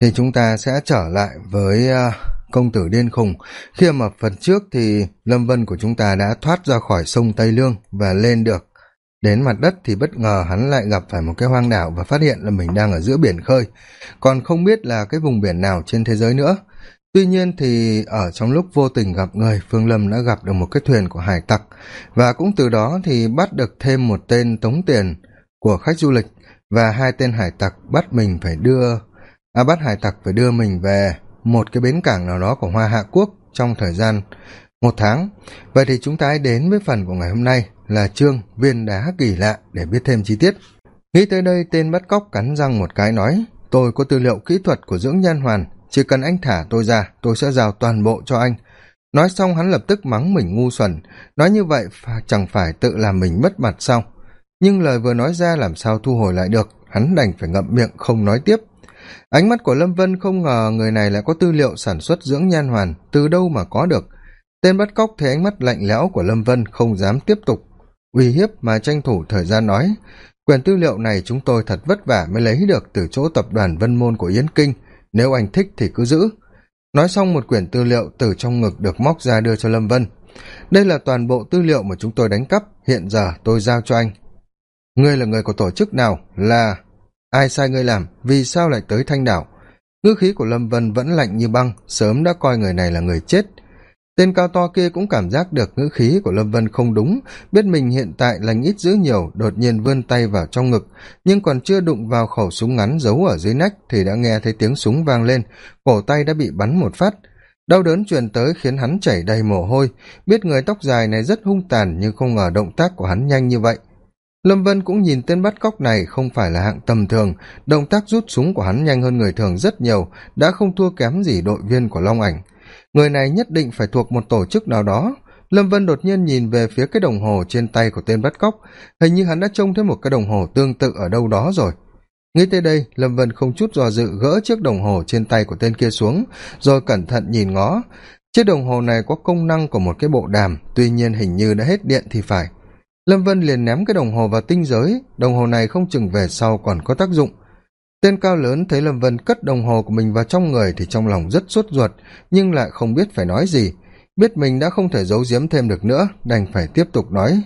thì chúng ta sẽ trở lại với uh, công tử điên khùng. Khi mà phần trước thì lâm vân của chúng ta đã thoát ra khỏi sông tây lương và lên được đến mặt đất thì bất ngờ hắn lại gặp phải một cái hoang đảo và phát hiện là mình đang ở giữa biển khơi. Còn không biết là cái vùng biển nào trên thế giới nữa. Tuy nhiên thì ở trong lúc vô tình gặp người phương lâm đã gặp được một cái thuyền của hải tặc. Và cũng từ đó thì bắt được thêm một tên tống tiền của khách du lịch và hai tên hải tặc bắt mình phải đưa A bắt hải tặc phải đưa mình về một cái bến cảng nào đó của hoa hạ quốc trong thời gian một tháng. Vậy thì chúng ta hãy đến với phần của ngày hôm nay là chương viên đá kỳ lạ để biết thêm chi tiết. Nghĩ tới đây, tên bắt cóc cắn răng một cái nói, tôi có tư liệu kỹ thuật của dưỡng nhan hoàn, chỉ cần anh thả tôi ra, tôi sẽ giao toàn bộ cho anh. Nói xong, hắn lập tức mắng mình ngu xuẩn, nói như vậy chẳng phải tự làm mình mất mặt sao? Nhưng lời vừa nói ra làm sao thu hồi lại được, hắn đành phải ngậm miệng không nói tiếp ánh mắt của lâm vân không ngờ người này lại có tư liệu sản xuất dưỡng nhan hoàn, từ đâu mà có được. Tên bắt cóc thấy ánh mắt lạnh lẽo của lâm vân không dám tiếp tục uy hiếp mà tranh thủ thời gian nói quyền tư liệu này chúng tôi thật vất vả mới lấy được từ chỗ tập đoàn vân môn của yến kinh, nếu anh thích thì cứ giữ. Nói xong một quyển tư liệu từ trong ngực được móc ra đưa cho lâm vân. Đây là toàn bộ tư liệu mà chúng tôi đánh cắp, hiện giờ tôi giao cho anh. Ngươi là người của tổ chức nào? Là ai sai ngươi làm? Vì sao lại tới thanh đảo? Ngữ khí của lâm vân vẫn lạnh như băng, sớm đã coi người này là người chết. Tên cao to kia cũng cảm giác được ngữ khí của lâm vân không đúng, biết mình hiện tại lành ít dữ nhiều, đột nhiên vươn tay vào trong ngực, nhưng còn chưa đụng vào khẩu súng ngắn giấu ở dưới nách thì đã nghe thấy tiếng súng vang lên, cổ tay đã bị bắn một phát. Đau đớn truyền tới khiến hắn chảy đầy mồ hôi, biết người tóc dài này rất hung tàn nhưng không ngờ động tác của hắn nhanh như vậy lâm vân cũng nhìn tên bắt cóc này không phải là hạng tầm thường. Động tác rút súng của hắn nhanh hơn người thường rất nhiều, đã không thua kém gì đội viên của long ảnh. Người này nhất định phải thuộc một tổ chức nào đó. Lâm vân đột nhiên nhìn về phía cái đồng hồ trên tay của tên bắt cóc. Hình như hắn đã trông thấy một cái đồng hồ tương tự ở đâu đó rồi. Nghĩ tới đây, lâm vân không chút dò dự gỡ chiếc đồng hồ trên tay của tên kia xuống, rồi cẩn thận nhìn ngó. Chiếc đồng hồ này có công năng của một cái bộ đàm, tuy nhiên hình như đã hết điện thì phải lâm vân liền ném cái đồng hồ vào tinh giới, đồng hồ này không chừng về sau còn có tác dụng. Tên cao lớn thấy lâm vân cất đồng hồ của mình vào trong người thì trong lòng rất sốt ruột, nhưng lại không biết phải nói gì. Biết mình đã không thể giấu giếm thêm được nữa, đành phải tiếp tục nói.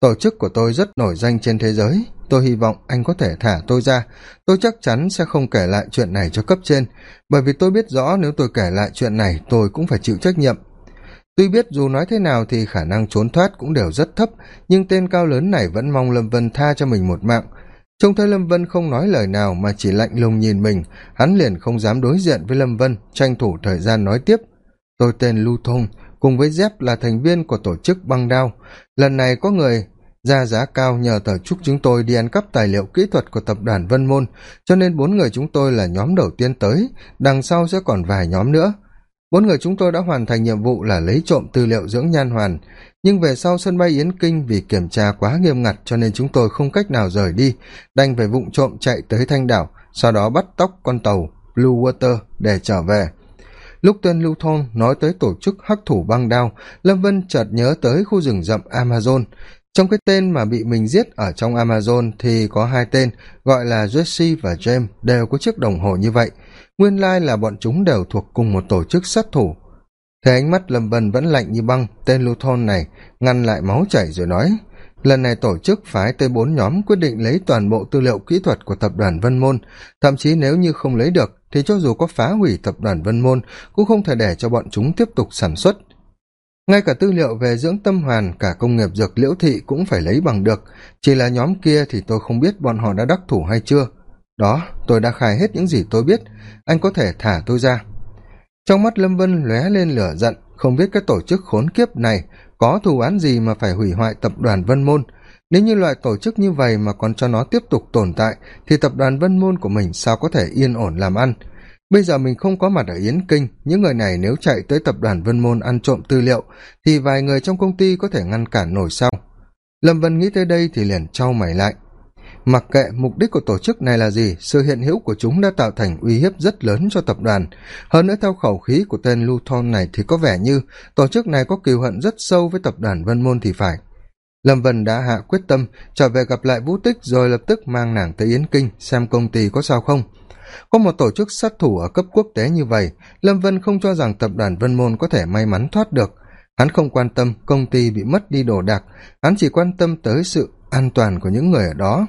Tổ chức của tôi rất nổi danh trên thế giới, tôi hy vọng anh có thể thả tôi ra. Tôi chắc chắn sẽ không kể lại chuyện này cho cấp trên, bởi vì tôi biết rõ nếu tôi kể lại chuyện này, tôi cũng phải chịu trách nhiệm tuy biết dù nói thế nào thì khả năng trốn thoát cũng đều rất thấp, nhưng tên cao lớn này vẫn mong lâm vân tha cho mình một mạng. Trông thấy lâm vân không nói lời nào mà chỉ lạnh lùng nhìn mình, hắn liền không dám đối diện với lâm vân, tranh thủ thời gian nói tiếp. Tôi tên lưu Thông, cùng với dép là thành viên của tổ chức băng đao. Lần này có người ra giá cao nhờ tờ chúc chúng tôi đi ăn cắp tài liệu kỹ thuật của tập đoàn vân môn, cho nên bốn người chúng tôi là nhóm đầu tiên tới, đằng sau sẽ còn vài nhóm nữa bốn người chúng tôi đã hoàn thành nhiệm vụ là lấy trộm tư liệu dưỡng nhan hoàn. Nhưng về sau sân bay yến kinh vì kiểm tra quá nghiêm ngặt cho nên chúng tôi không cách nào rời đi, đành phải vụng trộm chạy tới thanh đảo, sau đó bắt tóc con tàu blue water để trở về. Lúc tên lưu thôn nói tới tổ chức hắc thủ băng đao, lâm vân chợt nhớ tới khu rừng rậm amazon. Trong cái tên mà bị mình giết ở trong amazon thì có hai tên, gọi là jesse và james, đều có chiếc đồng hồ như vậy nguyên lai là bọn chúng đều thuộc cùng một tổ chức sát thủ. Thế ánh mắt lâm bần vẫn lạnh như băng, tên lưu thôn này ngăn lại máu chảy rồi nói, lần này tổ chức phái tới bốn nhóm quyết định lấy toàn bộ tư liệu kỹ thuật của tập đoàn vân môn. Thậm chí nếu như không lấy được, thì cho dù có phá hủy tập đoàn vân môn, cũng không thể để cho bọn chúng tiếp tục sản xuất. Ngay cả tư liệu về dưỡng tâm hoàn, cả công nghiệp dược liễu thị cũng phải lấy bằng được. Chỉ là nhóm kia thì tôi không biết bọn họ đã đắc thủ hay chưa đó, tôi đã khai hết những gì tôi biết. Anh có thể thả tôi ra. Trong mắt lâm vân lóe lên lửa giận, không biết cái tổ chức khốn kiếp này có thù án gì mà phải hủy hoại tập đoàn vân môn. Nếu như loại tổ chức như vậy mà còn cho nó tiếp tục tồn tại, thì tập đoàn vân môn của mình sao có thể yên ổn làm ăn? Bây giờ mình không có mặt ở yến kinh, những người này nếu chạy tới tập đoàn vân môn ăn trộm tư liệu, thì vài người trong công ty có thể ngăn cản nổi sau. Lâm vân nghĩ tới đây thì liền trao mày lại mặc kệ mục đích của tổ chức này là gì, sự hiện hữu của chúng đã tạo thành uy hiếp rất lớn cho tập đoàn. Hơn nữa, theo khẩu khí của tên luton này thì có vẻ như tổ chức này có cừu hận rất sâu với tập đoàn vân môn thì phải. Lâm vân đã hạ quyết tâm, trở về gặp lại vũ tích rồi lập tức mang nàng tới yến kinh, xem công ty có sao không. Có một tổ chức sát thủ ở cấp quốc tế như vậy, lâm vân không cho rằng tập đoàn vân môn có thể may mắn thoát được. Hắn không quan tâm công ty bị mất đi đồ đạc, hắn chỉ quan tâm tới sự an toàn của những người ở đó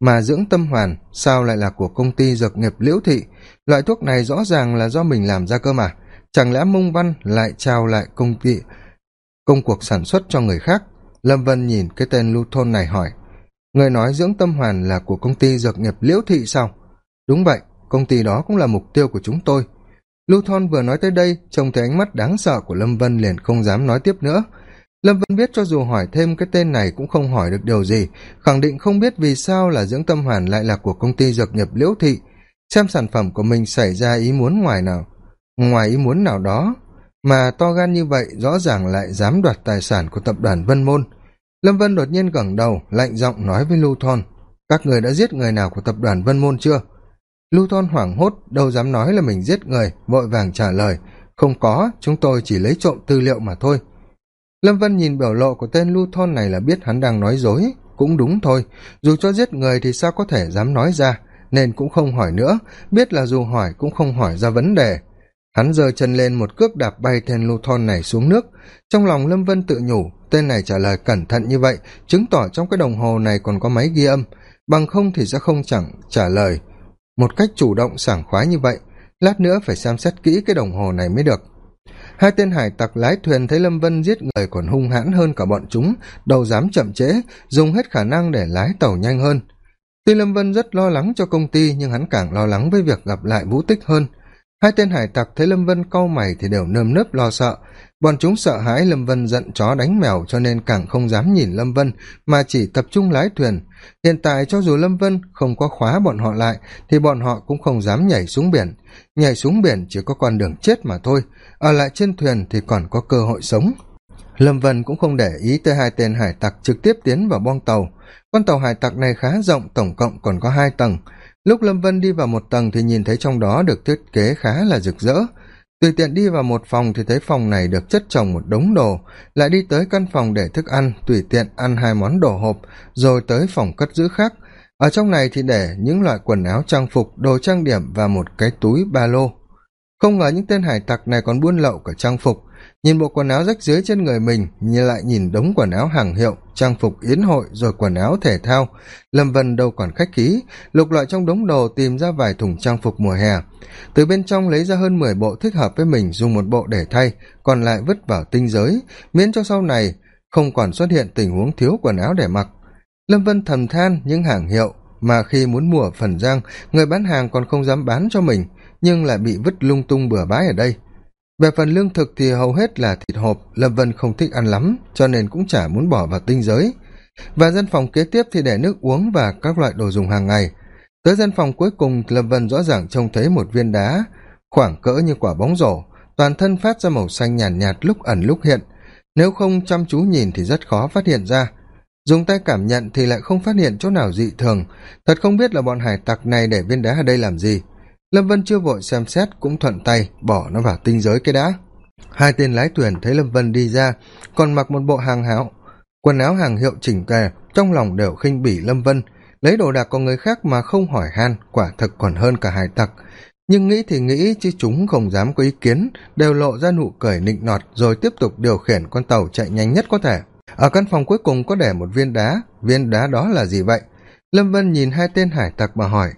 mà dưỡng tâm hoàn, sao lại là của công ty dược nghiệp liễu thị? Loại thuốc này rõ ràng là do mình làm ra cơ mà. Chẳng lẽ mông văn lại trao lại công ty, công cuộc sản xuất cho người khác? Lâm vân nhìn cái tên lưu thôn này hỏi. Người nói dưỡng tâm hoàn là của công ty dược nghiệp liễu thị sao? Đúng vậy, công ty đó cũng là mục tiêu của chúng tôi. Lưu thon vừa nói tới đây, trông thấy ánh mắt đáng sợ của lâm vân liền không dám nói tiếp nữa lâm vân biết cho dù hỏi thêm cái tên này cũng không hỏi được điều gì, khẳng định không biết vì sao là dưỡng tâm hoàn lại là của công ty dược nghiệp liễu thị. Xem sản phẩm của mình xảy ra ý muốn ngoài nào, ngoài ý muốn nào đó, mà to gan như vậy rõ ràng lại dám đoạt tài sản của tập đoàn vân môn. Lâm vân đột nhiên gẳng đầu, lạnh giọng nói với lưu thon, các người đã giết người nào của tập đoàn vân môn chưa? Lưu thon hoảng hốt, đâu dám nói là mình giết người, vội vàng trả lời, không có, chúng tôi chỉ lấy trộm tư liệu mà thôi lâm vân nhìn biểu lộ của tên lưu thôn này là biết hắn đang nói dối. Cũng đúng thôi, dù cho giết người thì sao có thể dám nói ra, nên cũng không hỏi nữa. Biết là dù hỏi cũng không hỏi ra vấn đề. Hắn giơ chân lên một cước đạp bay tên lưu thôn này xuống nước. Trong lòng lâm vân tự nhủ, tên này trả lời cẩn thận như vậy, chứng tỏ trong cái đồng hồ này còn có máy ghi âm. Bằng không thì sẽ không chẳng trả lời. Một cách chủ động sảng khoái như vậy, lát nữa phải xem xét kỹ cái đồng hồ này mới được hai tên hải tặc lái thuyền thấy lâm vân giết người còn hung hãn hơn cả bọn chúng đâu dám chậm trễ, dùng hết khả năng để lái tàu nhanh hơn. Tuy lâm vân rất lo lắng cho công ty, nhưng hắn càng lo lắng với việc gặp lại vũ tích hơn hai tên hải tặc thấy lâm vân cau mày thì đều nơm nớp lo sợ. Bọn chúng sợ hãi lâm vân giận chó đánh mèo, cho nên càng không dám nhìn lâm vân, mà chỉ tập trung lái thuyền. Hiện tại cho dù lâm vân không có khóa bọn họ lại, thì bọn họ cũng không dám nhảy xuống biển. Nhảy xuống biển chỉ có con đường chết mà thôi. Ở lại trên thuyền thì còn có cơ hội sống. Lâm vân cũng không để ý tới hai tên hải tặc trực tiếp tiến vào bong tàu. Con tàu hải tặc này khá rộng, tổng cộng còn có hai tầng lúc lâm vân đi vào một tầng thì nhìn thấy trong đó được thiết kế khá là rực rỡ. Tùy tiện đi vào một phòng thì thấy phòng này được chất trồng một đống đồ, lại đi tới căn phòng để thức ăn, tùy tiện ăn hai món đồ hộp, rồi tới phòng cất giữ khác. Ở trong này thì để những loại quần áo trang phục, đồ trang điểm và một cái túi ba lô. Không ngờ những tên hải tặc này còn buôn lậu cả trang phục nhìn bộ quần áo rách dưới trên người mình như lại nhìn đống quần áo hàng hiệu, trang phục yến hội rồi quần áo thể thao. Lâm vân đâu còn khách khí, lục loại trong đống đồ tìm ra vài thùng trang phục mùa hè. Từ bên trong lấy ra hơn mười bộ thích hợp với mình dùng một bộ để thay, còn lại vứt vào tinh giới, miễn cho sau này không còn xuất hiện tình huống thiếu quần áo để mặc. Lâm vân thầm than những hàng hiệu mà khi muốn mua phần giang, người bán hàng còn không dám bán cho mình, nhưng lại bị vứt lung tung bừa bãi ở đây về phần lương thực thì hầu hết là thịt hộp lâm vân không thích ăn lắm cho nên cũng chả muốn bỏ vào tinh giới. Và dân phòng kế tiếp thì để nước uống và các loại đồ dùng hàng ngày. Tới dân phòng cuối cùng lâm vân rõ ràng trông thấy một viên đá khoảng cỡ như quả bóng rổ toàn thân phát ra màu xanh nhàn nhạt, nhạt lúc ẩn lúc hiện. Nếu không chăm chú nhìn thì rất khó phát hiện ra. Dùng tay cảm nhận thì lại không phát hiện chỗ nào dị thường. Thật không biết là bọn hải tặc này để viên đá ở đây làm gì lâm vân chưa vội xem xét cũng thuận tay bỏ nó vào tinh giới cái đã. Hai tên lái thuyền thấy lâm vân đi ra, còn mặc một bộ hàng hảo, quần áo hàng hiệu chỉnh kề trong lòng đều khinh bỉ lâm vân. Lấy đồ đạc của người khác mà không hỏi han, quả thực còn hơn cả hải tặc. Nhưng nghĩ thì nghĩ, chứ chúng không dám có ý kiến, đều lộ ra nụ cười nịnh nọt, rồi tiếp tục điều khiển con tàu chạy nhanh nhất có thể. Ở căn phòng cuối cùng có để một viên đá. Viên đá đó là gì vậy? Lâm vân nhìn hai tên hải tặc mà hỏi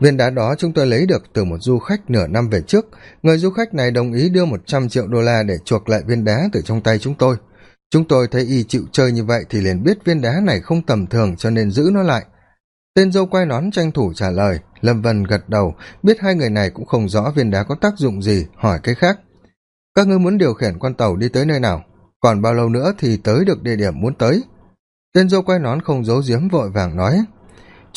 viên đá đó chúng tôi lấy được từ một du khách nửa năm về trước. Người du khách này đồng ý đưa một trăm triệu đô la để chuộc lại viên đá từ trong tay chúng tôi. Chúng tôi thấy y chịu chơi như vậy thì liền biết viên đá này không tầm thường cho nên giữ nó lại. Tên dâu quay nón tranh thủ trả lời. Lâm vân gật đầu, biết hai người này cũng không rõ viên đá có tác dụng gì, hỏi cái khác. Các ngươi muốn điều khiển con tàu đi tới nơi nào? Còn bao lâu nữa thì tới được địa điểm muốn tới? Tên dâu quay nón không giấu giếm vội vàng nói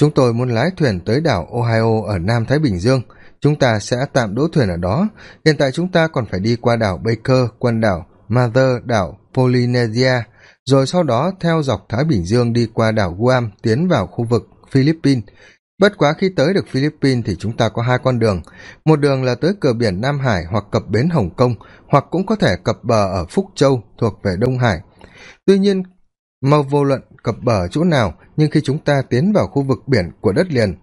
chúng tôi muốn lái thuyền tới đảo ohio ở nam thái bình dương. Chúng ta sẽ tạm đỗ thuyền ở đó. Hiện tại chúng ta còn phải đi qua đảo baker, quần đảo mother đảo polynesia, rồi sau đó theo dọc thái bình dương đi qua đảo guam, tiến vào khu vực philippines. Bất quá khi tới được philippines thì chúng ta có hai con đường. Một đường là tới cửa biển nam hải hoặc cập bến hồng kông, hoặc cũng có thể cập bờ ở phúc châu thuộc về đông hải. Tuy nhiên mà vô luận cập bờ chỗ nào, nhưng khi chúng ta tiến vào khu vực biển của đất liền,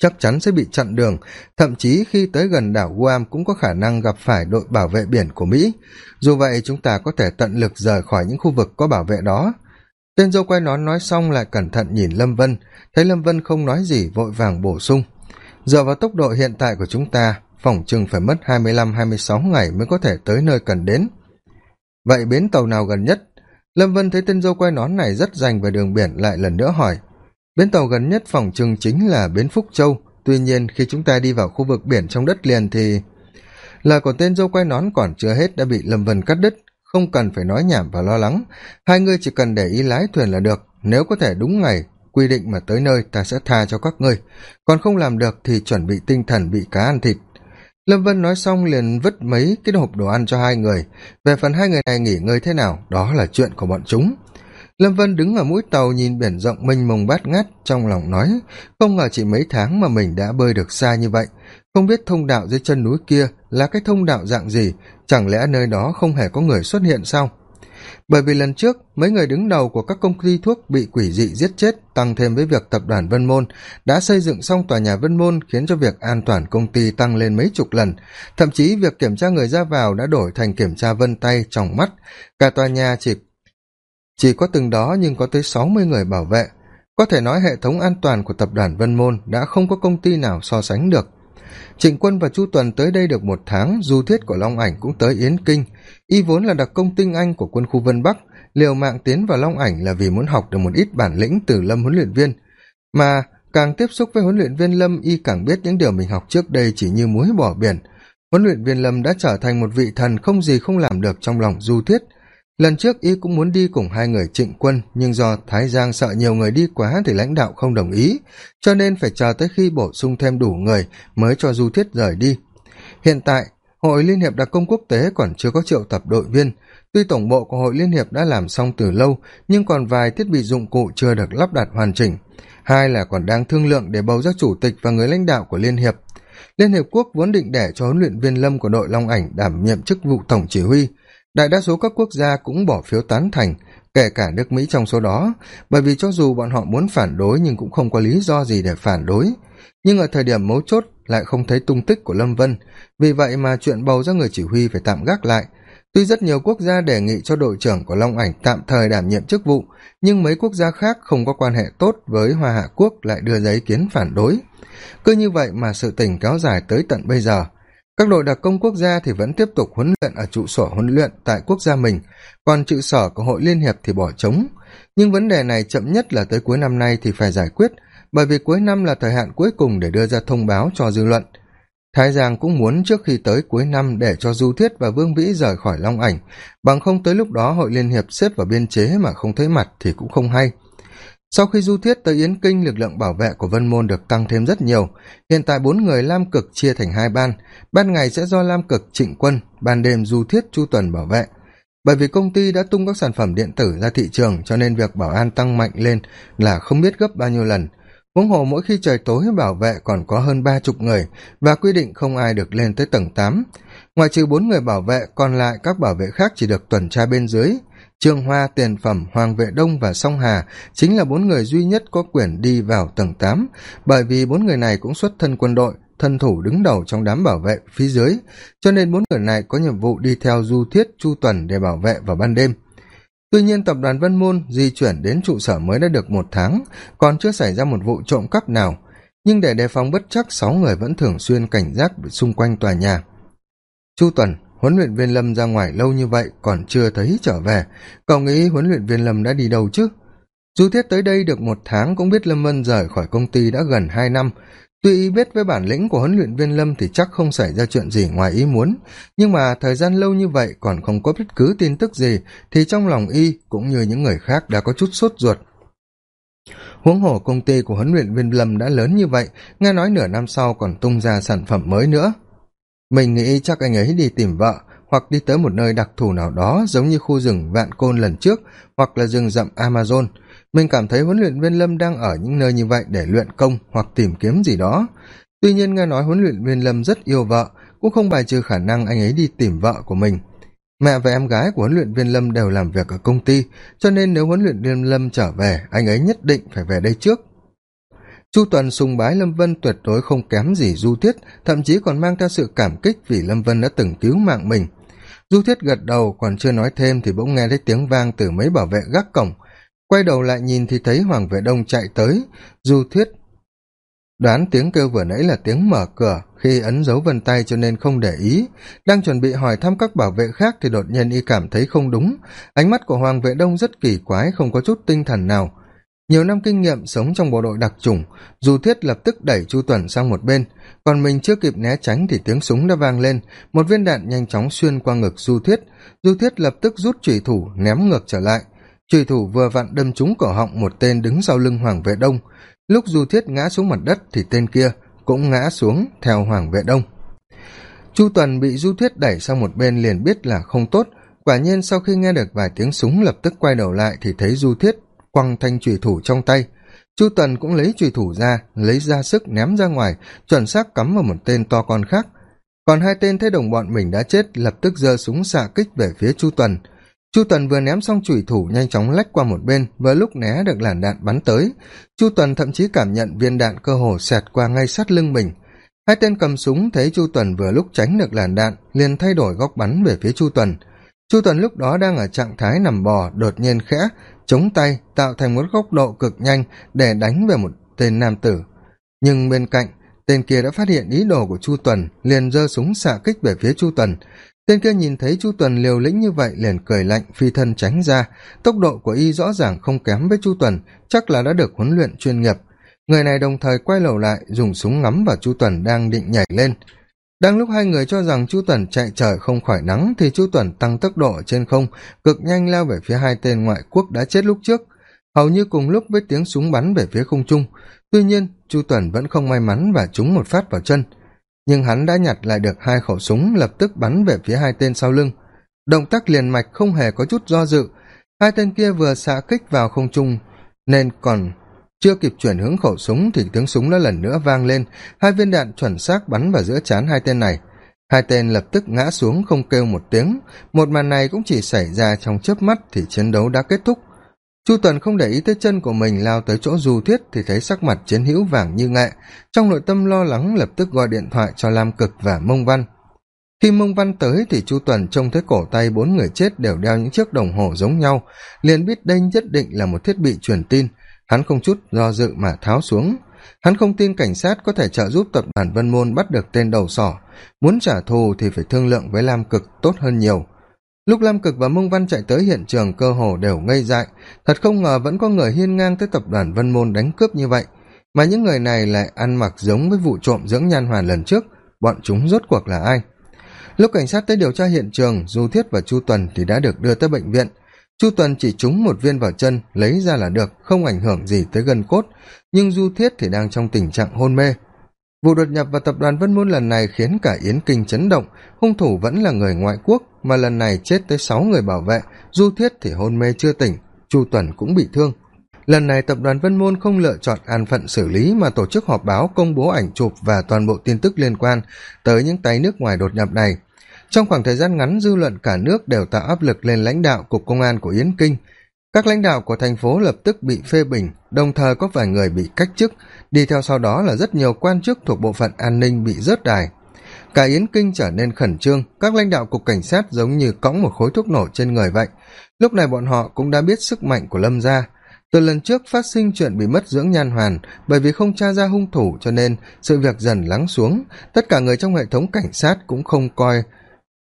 chắc chắn sẽ bị chặn đường. Thậm chí khi tới gần đảo guam cũng có khả năng gặp phải đội bảo vệ biển của mỹ. Dù vậy, chúng ta có thể tận lực rời khỏi những khu vực có bảo vệ đó. Tên dâu quay nón nói xong lại cẩn thận nhìn lâm vân. Thấy lâm vân không nói gì, vội vàng bổ sung. Dựa vào tốc độ hiện tại của chúng ta phỏng chừng phải mất hai mươi lăm, hai mươi sáu ngày mới có thể tới nơi cần đến. Vậy bến tàu nào gần nhất lâm vân thấy tên dâu quay nón này rất dành về đường biển lại lần nữa hỏi. Bến tàu gần nhất phòng chừng chính là bến phúc châu. Tuy nhiên, khi chúng ta đi vào khu vực biển trong đất liền thì lời của tên dâu quay nón còn chưa hết đã bị lâm vân cắt đứt. Không cần phải nói nhảm và lo lắng. Hai ngươi chỉ cần để ý lái thuyền là được. Nếu có thể đúng ngày, quy định mà tới nơi ta sẽ tha cho các ngươi. Còn không làm được thì chuẩn bị tinh thần bị cá ăn thịt lâm vân nói xong liền vứt mấy cái hộp đồ ăn cho hai người. Về phần hai người này nghỉ ngơi thế nào, đó là chuyện của bọn chúng. Lâm vân đứng ở mũi tàu nhìn biển rộng mênh mông bát ngát, trong lòng nói, không ngờ chỉ mấy tháng mà mình đã bơi được xa như vậy. Không biết thông đạo dưới chân núi kia là cái thông đạo dạng gì, chẳng lẽ nơi đó không hề có người xuất hiện sao? Bởi vì lần trước, mấy người đứng đầu của các công ty thuốc bị quỷ dị giết chết, tăng thêm với việc tập đoàn vân môn đã xây dựng xong tòa nhà vân môn khiến cho việc an toàn công ty tăng lên mấy chục lần. Thậm chí, việc kiểm tra người ra vào đã đổi thành kiểm tra vân tay trong mắt. Cả tòa nhà chỉ chỉ có từng đó nhưng có tới sáu mươi người bảo vệ. Có thể nói hệ thống an toàn của tập đoàn vân môn đã không có công ty nào so sánh được trịnh quân và chu tuần tới đây được một tháng, du thiết của long ảnh cũng tới yến kinh. Y vốn là đặc công tinh anh của quân khu vân bắc, liều mạng tiến vào long ảnh là vì muốn học được một ít bản lĩnh từ lâm huấn luyện viên. Mà càng tiếp xúc với huấn luyện viên lâm, y càng biết những điều mình học trước đây chỉ như muối bỏ biển. Huấn luyện viên lâm đã trở thành một vị thần không gì không làm được trong lòng du thiết lần trước y cũng muốn đi cùng hai người trịnh quân, nhưng do thái giang sợ nhiều người đi quá thì lãnh đạo không đồng ý, cho nên phải chờ tới khi bổ sung thêm đủ người mới cho du thiết rời đi. Hiện tại, hội liên hiệp đặc công quốc tế còn chưa có triệu tập đội viên. Tuy tổng bộ của hội liên hiệp đã làm xong từ lâu, nhưng còn vài thiết bị dụng cụ chưa được lắp đặt hoàn chỉnh. Hai là còn đang thương lượng để bầu ra chủ tịch và người lãnh đạo của liên hiệp. Liên hiệp quốc vốn định để cho huấn luyện viên lâm của đội long ảnh đảm nhiệm chức vụ tổng chỉ huy đại đa số các quốc gia cũng bỏ phiếu tán thành, kể cả nước mỹ trong số đó, bởi vì cho dù bọn họ muốn phản đối nhưng cũng không có lý do gì để phản đối. Nhưng ở thời điểm mấu chốt lại không thấy tung tích của lâm vân. Vì vậy mà chuyện bầu ra người chỉ huy phải tạm gác lại. Tuy rất nhiều quốc gia đề nghị cho đội trưởng của long ảnh tạm thời đảm nhiệm chức vụ, nhưng mấy quốc gia khác không có quan hệ tốt với hoa hạ quốc lại đưa giấy kiến phản đối. Cứ như vậy mà sự tình kéo dài tới tận bây giờ các đội đặc công quốc gia thì vẫn tiếp tục huấn luyện ở trụ sở huấn luyện tại quốc gia mình, còn trụ sở của hội liên hiệp thì bỏ trống. Nhưng vấn đề này chậm nhất là tới cuối năm nay thì phải giải quyết, bởi vì cuối năm là thời hạn cuối cùng để đưa ra thông báo cho dư luận. Thái giang cũng muốn trước khi tới cuối năm để cho du thiết và vương vĩ rời khỏi long ảnh. Bằng không tới lúc đó hội liên hiệp xếp vào biên chế mà không thấy mặt thì cũng không hay sau khi du thiết tới yến kinh, lực lượng bảo vệ của vân môn được tăng thêm rất nhiều. Hiện tại bốn người lam cực chia thành hai ban. Ban ngày sẽ do lam cực trịnh quân, ban đêm du thiết chu tuần bảo vệ. Bởi vì công ty đã tung các sản phẩm điện tử ra thị trường, cho nên việc bảo an tăng mạnh lên là không biết gấp bao nhiêu lần. Huống hồ mỗi khi trời tối, bảo vệ còn có hơn ba chục người, và quy định không ai được lên tới tầng tám. Ngoài trừ bốn người bảo vệ, còn lại các bảo vệ khác chỉ được tuần tra bên dưới trương hoa, tiền phẩm, hoàng vệ đông và song hà chính là bốn người duy nhất có quyền đi vào tầng tám, bởi vì bốn người này cũng xuất thân quân đội, thân thủ đứng đầu trong đám bảo vệ phía dưới, cho nên bốn người này có nhiệm vụ đi theo du thiết, chu tuần để bảo vệ vào ban đêm. Tuy nhiên, tập đoàn vân môn di chuyển đến trụ sở mới đã được một tháng, còn chưa xảy ra một vụ trộm cắp nào. Nhưng để đề phòng bất chắc, sáu người vẫn thường xuyên cảnh giác xung quanh tòa nhà. Chu tuần huấn luyện viên lâm ra ngoài lâu như vậy còn chưa thấy trở về. Cậu nghĩ huấn luyện viên lâm đã đi đâu chứ? Du thiết tới đây được một tháng cũng biết lâm vân rời khỏi công ty đã gần hai năm. Tuy y biết với bản lĩnh của huấn luyện viên lâm thì chắc không xảy ra chuyện gì ngoài ý muốn. Nhưng mà thời gian lâu như vậy còn không có bất cứ tin tức gì, thì trong lòng y cũng như những người khác đã có chút sốt ruột. Huống hồ công ty của huấn luyện viên lâm đã lớn như vậy, nghe nói nửa năm sau còn tung ra sản phẩm mới nữa mình nghĩ chắc anh ấy đi tìm vợ, hoặc đi tới một nơi đặc thù nào đó giống như khu rừng vạn côn lần trước, hoặc là rừng rậm amazon. Mình cảm thấy huấn luyện viên lâm đang ở những nơi như vậy để luyện công hoặc tìm kiếm gì đó. Tuy nhiên nghe nói huấn luyện viên lâm rất yêu vợ, cũng không bài trừ khả năng anh ấy đi tìm vợ của mình. Mẹ và em gái của huấn luyện viên lâm đều làm việc ở công ty, cho nên nếu huấn luyện viên lâm trở về, anh ấy nhất định phải về đây trước chu tuần sùng bái lâm vân tuyệt đối không kém gì du thiết, thậm chí còn mang theo sự cảm kích vì lâm vân đã từng cứu mạng mình. Du thiết gật đầu, còn chưa nói thêm thì bỗng nghe thấy tiếng vang từ mấy bảo vệ gác cổng. Quay đầu lại nhìn thì thấy hoàng vệ đông chạy tới. Du thiết đoán tiếng kêu vừa nãy là tiếng mở cửa, khi ấn dấu vân tay cho nên không để ý. Đang chuẩn bị hỏi thăm các bảo vệ khác thì đột nhiên y cảm thấy không đúng. Ánh mắt của hoàng vệ đông rất kỳ quái, không có chút tinh thần nào nhiều năm kinh nghiệm sống trong bộ đội đặc trùng dù thiết lập tức đẩy chu tuần sang một bên, còn mình chưa kịp né tránh thì tiếng súng đã vang lên, một viên đạn nhanh chóng xuyên qua ngực du thiết. Du thiết lập tức rút trùy thủ, ném ngược trở lại. Trùy thủ vừa vặn đâm trúng cổ họng một tên đứng sau lưng hoàng vệ đông. Lúc du thiết ngã xuống mặt đất thì tên kia cũng ngã xuống theo hoàng vệ đông. Chu tuần bị du thiết đẩy sang một bên liền biết là không tốt. Quả nhiên sau khi nghe được vài tiếng súng lập tức quay đầu lại thì thấy du thiết quăng thanh trùy thủ trong tay. Chu tuần cũng lấy trùy thủ ra, lấy ra sức ném ra ngoài, chuẩn xác cắm vào một tên to con khác. Còn hai tên thấy đồng bọn mình đã chết, lập tức giơ súng xạ kích về phía chu tuần chu tuần vừa ném xong trùy thủ nhanh chóng lách qua một bên vừa lúc né được làn đạn bắn tới, chu tuần thậm chí cảm nhận viên đạn cơ hồ xẹt qua ngay sát lưng mình. Hai tên cầm súng thấy chu tuần vừa lúc tránh được làn đạn, liền thay đổi góc bắn về phía chu tuần chu tuần lúc đó đang ở trạng thái nằm bò, đột nhiên khẽ, chống tay, tạo thành một góc độ cực nhanh để đánh về một tên nam tử. Nhưng bên cạnh, tên kia đã phát hiện ý đồ của chu tuần, liền giơ súng xạ kích về phía chu tuần. Tên kia nhìn thấy chu tuần liều lĩnh như vậy, liền cười lạnh, phi thân tránh ra. Tốc độ của y rõ ràng không kém với chu tuần, chắc là đã được huấn luyện chuyên nghiệp. Người này đồng thời quay lầu lại, dùng súng ngắm vào chu tuần đang định nhảy lên đang lúc hai người cho rằng chu tuần chạy trời không khỏi nắng thì chu tuần tăng tốc độ ở trên không, cực nhanh lao về phía hai tên ngoại quốc đã chết lúc trước, hầu như cùng lúc với tiếng súng bắn về phía không trung. Tuy nhiên, chu tuần vẫn không may mắn và trúng một phát vào chân. Nhưng hắn đã nhặt lại được hai khẩu súng lập tức bắn về phía hai tên sau lưng. Động tác liền mạch không hề có chút do dự. Hai tên kia vừa xạ kích vào không trung, nên còn chưa kịp chuyển hướng khẩu súng thì tiếng súng đã lần nữa vang lên. Hai viên đạn chuẩn xác bắn vào giữa chán hai tên này. Hai tên lập tức ngã xuống không kêu một tiếng. Một màn này cũng chỉ xảy ra trong chớp mắt thì chiến đấu đã kết thúc. Chu tuần không để ý tới chân của mình lao tới chỗ du thiết thì thấy sắc mặt chiến hữu vàng như nghệ trong nội tâm lo lắng lập tức gọi điện thoại cho lam cực và mông văn. Khi mông văn tới thì chu tuần trông thấy cổ tay bốn người chết đều đeo những chiếc đồng hồ giống nhau. Liền biết đây nhất định là một thiết bị truyền tin hắn không chút do dự mà tháo xuống. Hắn không tin cảnh sát có thể trợ giúp tập đoàn vân môn bắt được tên đầu sỏ. Muốn trả thù thì phải thương lượng với lam cực tốt hơn nhiều. Lúc lam cực và mông văn chạy tới hiện trường cơ hồ đều ngây dại. Thật không ngờ vẫn có người hiên ngang tới tập đoàn vân môn đánh cướp như vậy. Mà những người này lại ăn mặc giống với vụ trộm dưỡng nhan hoàn lần trước. Bọn chúng rốt cuộc là ai? Lúc cảnh sát tới điều tra hiện trường, du thiết và chu tuần thì đã được đưa tới bệnh viện chu tuần chỉ trúng một viên vào chân, lấy ra là được, không ảnh hưởng gì tới gân cốt. Nhưng du thiết thì đang trong tình trạng hôn mê. Vụ đột nhập vào tập đoàn vân môn lần này khiến cả yến kinh chấn động. Hung thủ vẫn là người ngoại quốc, mà lần này chết tới sáu người bảo vệ. Du thiết thì hôn mê chưa tỉnh, chu tuần cũng bị thương. Lần này tập đoàn vân môn không lựa chọn an phận xử lý, mà tổ chức họp báo công bố ảnh chụp và toàn bộ tin tức liên quan tới những tay nước ngoài đột nhập này trong khoảng thời gian ngắn, dư luận cả nước đều tạo áp lực lên lãnh đạo cục công an của yến kinh. Các lãnh đạo của thành phố lập tức bị phê bình, đồng thời có vài người bị cách chức. Đi theo sau đó là rất nhiều quan chức thuộc bộ phận an ninh bị rớt đài. Cả yến kinh trở nên khẩn trương. Các lãnh đạo cục cảnh sát giống như cõng một khối thuốc nổ trên người vậy. Lúc này bọn họ cũng đã biết sức mạnh của lâm gia. Từ lần trước phát sinh chuyện bị mất dưỡng nhan hoàn, bởi vì không t r a ra hung thủ cho nên sự việc dần lắng xuống. Tất cả người trong hệ thống cảnh sát cũng không coi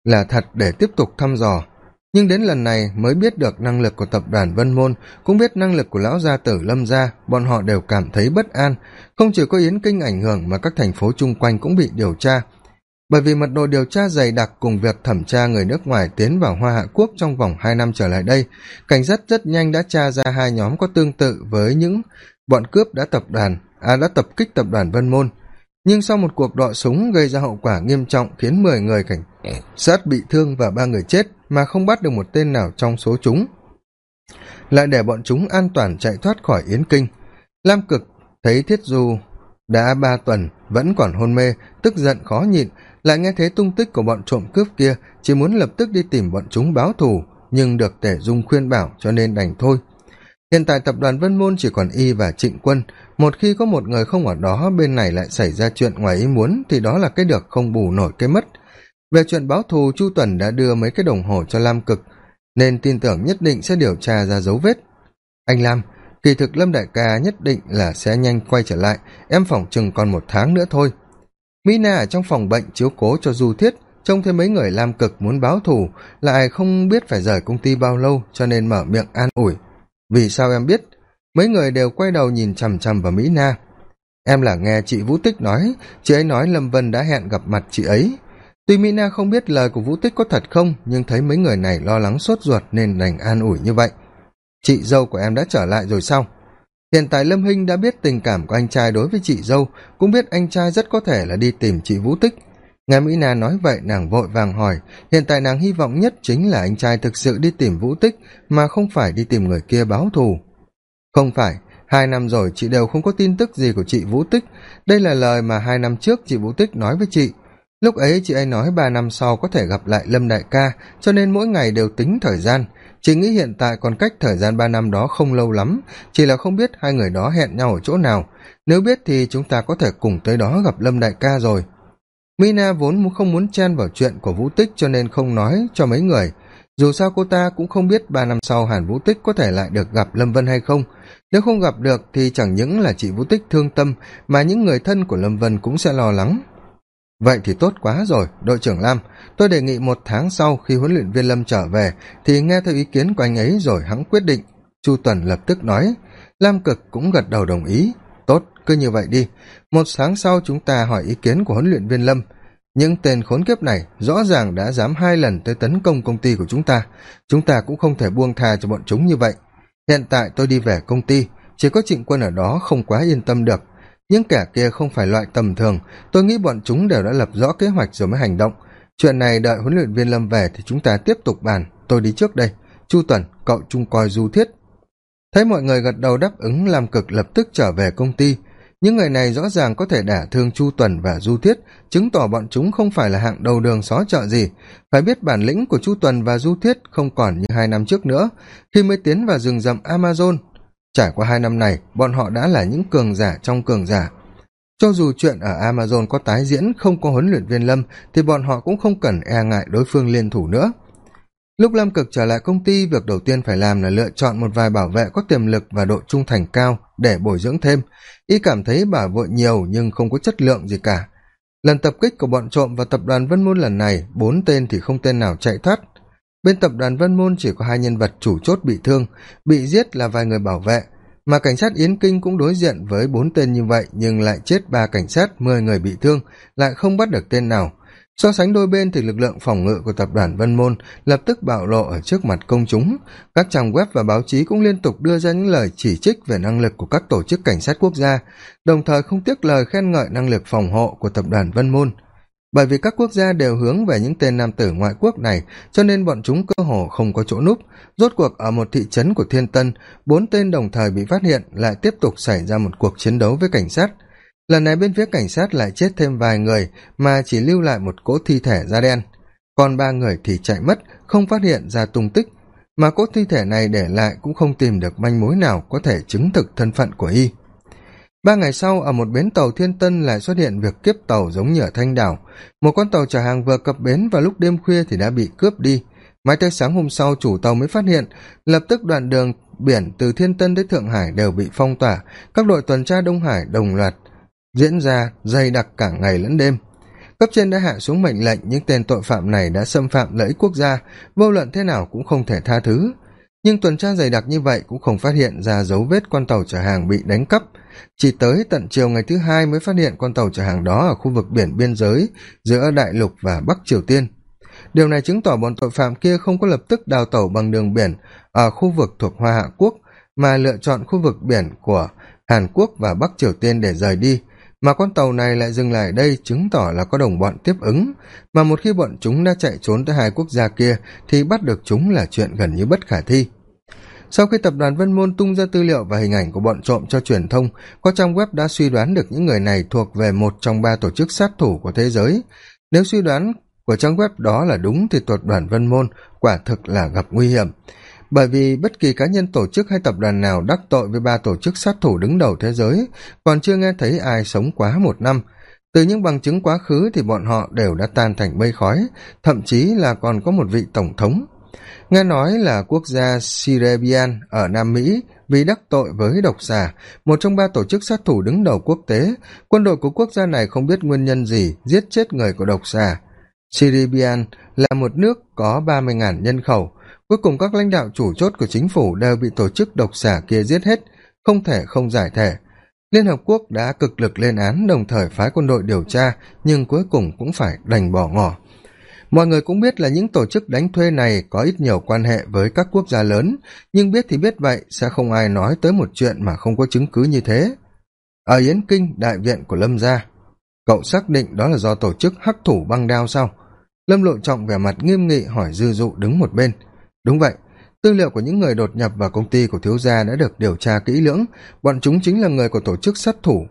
là thật để tiếp tục thăm dò. Nhưng đến lần này mới biết được năng lực của tập đoàn vân môn, cũng biết năng lực của lão gia tử lâm gia, bọn họ đều cảm thấy bất an. Không chỉ có yến kinh ảnh hưởng mà các thành phố chung quanh cũng bị điều tra. Bởi vì mật độ điều tra dày đặc cùng việc thẩm tra người nước ngoài tiến vào hoa hạ quốc trong vòng hai năm trở lại đây, cảnh sát rất nhanh đã tra ra hai nhóm có tương tự với những bọn cướp đã tập đoàn à đã tập kích tập đoàn vân môn nhưng sau một cuộc đọ súng gây ra hậu quả nghiêm trọng khiến mười người cảnh sát bị thương và ba người chết mà không bắt được một tên nào trong số chúng, lại để bọn chúng an toàn chạy thoát khỏi yến kinh. Lam cực thấy thiết du đã ba tuần vẫn còn hôn mê, tức giận khó nhịn, lại nghe thấy tung tích của bọn trộm cướp kia, chỉ muốn lập tức đi tìm bọn chúng báo thù, nhưng được tể dung khuyên bảo cho nên đành thôi hiện tại tập đoàn vân môn chỉ còn y và trịnh quân. Một khi có một người không ở đó, bên này lại xảy ra chuyện ngoài ý muốn, thì đó là cái được không bù nổi cái mất. Về chuyện báo thù, chu tuần đã đưa mấy cái đồng hồ cho lam cực, nên tin tưởng nhất định sẽ điều tra ra dấu vết. Anh lam, kỳ thực lâm đại ca nhất định là sẽ nhanh quay trở lại, em phỏng chừng còn một tháng nữa thôi. Mina ở trong phòng bệnh chiếu cố cho du thiết, trông thấy mấy người lam cực muốn báo thù, lại không biết phải rời công ty bao lâu, cho nên mở miệng an ủi vì sao em biết? Mấy người đều quay đầu nhìn chằm chằm vào mỹ na. Em là nghe chị vũ tích nói, chị ấy nói lâm vân đã hẹn gặp mặt chị ấy. Tuy mỹ na không biết lời của vũ tích có thật không, nhưng thấy mấy người này lo lắng sốt ruột nên đành an ủi như vậy. Chị dâu của em đã trở lại rồi sao? Hiện tại lâm hinh đã biết tình cảm của anh trai đối với chị dâu, cũng biết anh trai rất có thể là đi tìm chị vũ tích nghe mỹ na nói vậy, nàng vội vàng hỏi, hiện tại nàng hy vọng nhất chính là anh trai thực sự đi tìm vũ tích, mà không phải đi tìm người kia báo thù. Không phải, hai năm rồi chị đều không có tin tức gì của chị vũ tích. Đây là lời mà hai năm trước chị vũ tích nói với chị. Lúc ấy chị ấy nói ba năm sau có thể gặp lại lâm đại ca, cho nên mỗi ngày đều tính thời gian. Chị nghĩ hiện tại còn cách thời gian ba năm đó không lâu lắm, chỉ là không biết hai người đó hẹn nhau ở chỗ nào. Nếu biết thì chúng ta có thể cùng tới đó gặp lâm đại ca rồi mina vốn không muốn chen vào chuyện của vũ tích cho nên không nói cho mấy người. Dù sao cô ta cũng không biết ba năm sau hàn vũ tích có thể lại được gặp lâm vân hay không. Nếu không gặp được thì chẳng những là chị vũ tích thương tâm, mà những người thân của lâm vân cũng sẽ lo lắng. Vậy thì tốt quá rồi, đội trưởng lam. Tôi đề nghị một tháng sau khi huấn luyện viên lâm trở về thì nghe theo ý kiến của anh ấy rồi hắn quyết định. Chu tuần lập tức nói. Lam cực cũng gật đầu đồng ý tốt, cứ như vậy đi. Một sáng sau chúng ta hỏi ý kiến của huấn luyện viên lâm. Những tên khốn kiếp này rõ ràng đã dám hai lần tới tấn công công ty của chúng ta. Chúng ta cũng không thể buông tha cho bọn chúng như vậy. Hiện tại tôi đi về công ty, chỉ có trịnh quân ở đó không quá yên tâm được. Những kẻ kia không phải loại tầm thường, tôi nghĩ bọn chúng đều đã lập rõ kế hoạch rồi mới hành động. Chuyện này đợi huấn luyện viên lâm về thì chúng ta tiếp tục bàn. Tôi đi trước đây. Chu tuần, cậu trung coi du thiết thấy mọi người gật đầu đáp ứng làm cực lập tức trở về công ty. Những người này rõ ràng có thể đả thương chu tuần và du thiết, chứng tỏ bọn chúng không phải là hạng đầu đường xó chợ gì. Phải biết bản lĩnh của chu tuần và du thiết không còn như hai năm trước nữa. Khi mới tiến vào rừng rậm amazon, trải qua hai năm này, bọn họ đã là những cường giả trong cường giả. Cho dù chuyện ở amazon có tái diễn, không có huấn luyện viên lâm, thì bọn họ cũng không cần e ngại đối phương liên thủ nữa lúc lâm cực trở lại công ty, việc đầu tiên phải làm là lựa chọn một vài bảo vệ có tiềm lực và độ trung thành cao để bồi dưỡng thêm. Y cảm thấy bảo vệ nhiều nhưng không có chất lượng gì cả. Lần tập kích của bọn trộm và tập đoàn vân môn lần này, bốn tên thì không tên nào chạy thoát. Bên tập đoàn vân môn chỉ có hai nhân vật chủ chốt bị thương, bị giết là vài người bảo vệ. Mà cảnh sát yến kinh cũng đối diện với bốn tên như vậy nhưng lại chết ba cảnh sát, mười người bị thương, lại không bắt được tên nào so sánh đôi bên thì lực lượng phòng ngự của tập đoàn vân môn lập tức bạo lộ ở trước mặt công chúng. Các trang web và báo chí cũng liên tục đưa ra những lời chỉ trích về năng lực của các tổ chức cảnh sát quốc gia, đồng thời không tiếc lời khen ngợi năng lực phòng hộ của tập đoàn vân môn. Bởi vì các quốc gia đều hướng về những tên nam tử ngoại quốc này, cho nên bọn chúng cơ hồ không có chỗ núp. Rốt cuộc ở một thị trấn của thiên tân, bốn tên đồng thời bị phát hiện lại tiếp tục xảy ra một cuộc chiến đấu với cảnh sát lần này bên phía cảnh sát lại chết thêm vài người mà chỉ lưu lại một cỗ thi thể da đen. Còn ba người thì chạy mất, không phát hiện ra tung tích. Mà cỗ thi thể này để lại cũng không tìm được manh mối nào có thể chứng thực thân phận của y. Ba ngày sau, ở một bến tàu thiên tân lại xuất hiện việc kiếp tàu giống như ở thanh đảo. Một con tàu chở hàng vừa cập bến vào lúc đêm khuya thì đã bị cướp đi. Mãi tới sáng hôm sau, chủ tàu mới phát hiện, lập tức đoạn đường biển từ thiên tân đến thượng hải đều bị phong tỏa. Các đội tuần tra đông hải đồng loạt diễn ra dày đặc cả ngày lẫn đêm. Cấp trên đã hạ xuống mệnh lệnh những tên tội phạm này đã xâm phạm lợi ích quốc gia, vô luận thế nào cũng không thể tha thứ. Nhưng tuần tra dày đặc như vậy cũng không phát hiện ra dấu vết con tàu chở hàng bị đánh cắp. Chỉ tới tận chiều ngày thứ hai mới phát hiện con tàu chở hàng đó ở khu vực biển biên giới giữa đại lục và bắc triều tiên. Điều này chứng tỏ bọn tội phạm kia không có lập tức đào tẩu bằng đường biển ở khu vực thuộc hoa hạ quốc, mà lựa chọn khu vực biển của hàn quốc và bắc triều tiên để rời đi mà con tàu này lại dừng lại đây chứng tỏ là có đồng bọn tiếp ứng. Mà một khi bọn chúng đã chạy trốn tới hai quốc gia kia, thì bắt được chúng là chuyện gần như bất khả thi. Sau khi tập đoàn vân môn tung ra tư liệu và hình ảnh của bọn trộm cho truyền thông, có trang web đã suy đoán được những người này thuộc về một trong ba tổ chức sát thủ của thế giới. Nếu suy đoán của trang web đó là đúng thì tập đoàn vân môn quả thực là gặp nguy hiểm bởi vì bất kỳ cá nhân tổ chức hay tập đoàn nào đắc tội với ba tổ chức sát thủ đứng đầu thế giới, còn chưa nghe thấy ai sống quá một năm. Từ những bằng chứng quá khứ thì bọn họ đều đã tan thành mây khói, thậm chí là còn có một vị tổng thống. Nghe nói là quốc gia sirebian ở nam mỹ vì đắc tội với độc giả, một trong ba tổ chức sát thủ đứng đầu quốc tế, quân đội của quốc gia này không biết nguyên nhân gì giết chết người của độc giả. Sirebian là một nước có ba mươi ngàn nhân khẩu cuối cùng các lãnh đạo chủ chốt của chính phủ đều bị tổ chức độc xả kia giết hết, không thể không giải thể. Liên hợp quốc đã cực lực lên án, đồng thời phái quân đội điều tra, nhưng cuối cùng cũng phải đành bỏ ngỏ. Mọi người cũng biết là những tổ chức đánh thuê này có ít nhiều quan hệ với các quốc gia lớn, nhưng biết thì biết vậy, sẽ không ai nói tới một chuyện mà không có chứng cứ như thế. Ở yến kinh, đại viện của lâm gia, cậu xác định đó là do tổ chức hắc thủ băng đao sao? Lâm lộ trọng vẻ mặt nghiêm nghị hỏi dư dụ đứng một bên đúng vậy. Tư liệu của những người đột nhập vào công ty của thiếu gia đã được điều tra kỹ lưỡng. Bọn chúng chính là người của tổ chức sát thủ,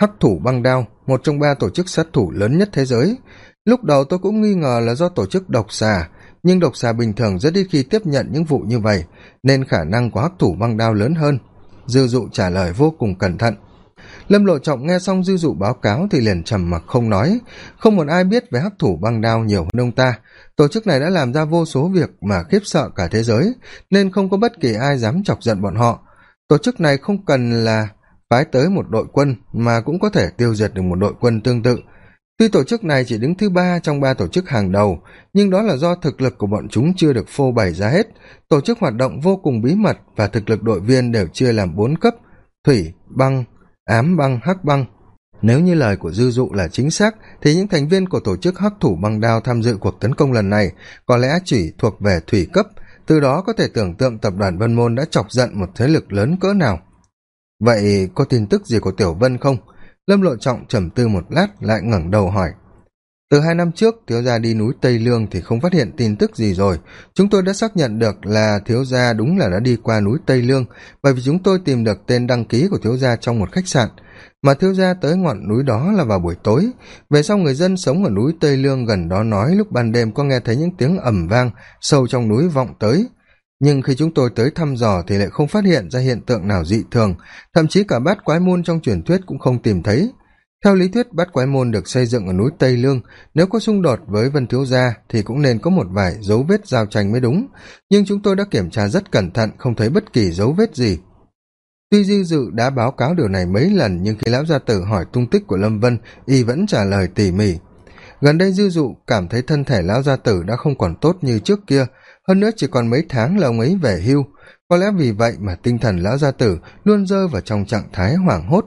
hắc thủ băng đao, một trong ba tổ chức sát thủ lớn nhất thế giới. Lúc đầu tôi cũng nghi ngờ là do tổ chức độc xà, nhưng độc xà bình thường rất ít khi tiếp nhận những vụ như vậy, nên khả năng của hắc thủ băng đao lớn hơn. Dư dụ trả lời vô cùng cẩn thận lâm lộ trọng nghe xong dư dụ báo cáo thì liền trầm mặc không nói. Không một ai biết về hắc thủ băng đao nhiều hơn ông ta. Tổ chức này đã làm ra vô số việc mà khiếp sợ cả thế giới, nên không có bất kỳ ai dám chọc giận bọn họ. Tổ chức này không cần là phái tới một đội quân, mà cũng có thể tiêu diệt được một đội quân tương tự. Tuy tổ chức này chỉ đứng thứ ba trong ba tổ chức hàng đầu, nhưng đó là do thực lực của bọn chúng chưa được phô bày ra hết. Tổ chức hoạt động vô cùng bí mật và thực lực đội viên đều chia làm bốn cấp thủy, băng ám băng hắc băng. Nếu như lời của dư dụ là chính xác, thì những thành viên của tổ chức hắc thủ băng đao tham dự cuộc tấn công lần này có lẽ chỉ thuộc về thủy cấp, từ đó có thể tưởng tượng tập đoàn vân môn đã chọc giận một thế lực lớn cỡ nào. Vậy có tin tức gì của tiểu vân không? Lâm lộ trọng trầm tư một lát, lại ngẩng đầu hỏi từ hai năm trước, thiếu gia đi núi tây lương thì không phát hiện tin tức gì rồi. Chúng tôi đã xác nhận được là thiếu gia đúng là đã đi qua núi tây lương, bởi vì chúng tôi tìm được tên đăng ký của thiếu gia trong một khách sạn. Mà thiếu gia tới ngọn núi đó là vào buổi tối. Về sau người dân sống ở núi tây lương gần đó nói lúc ban đêm có nghe thấy những tiếng ẩm vang sâu trong núi vọng tới. Nhưng khi chúng tôi tới thăm dò thì lại không phát hiện ra hiện tượng nào dị thường. Thậm chí cả bát quái môn trong truyền thuyết cũng không tìm thấy theo lý thuyết, bát quái môn được xây dựng ở núi tây lương. Nếu có xung đột với vân thiếu gia thì cũng nên có một vài dấu vết giao tranh mới đúng. Nhưng chúng tôi đã kiểm tra rất cẩn thận, không thấy bất kỳ dấu vết gì. Tuy di dự đã báo cáo điều này mấy lần, nhưng khi lão gia tử hỏi tung tích của lâm vân, y vẫn trả lời tỉ mỉ. Gần đây dư dụ cảm thấy thân thể lão gia tử đã không còn tốt như trước kia. Hơn nữa chỉ còn mấy tháng là ông ấy về hưu. Có lẽ vì vậy mà tinh thần lão gia tử luôn rơi vào trong trạng thái hoảng hốt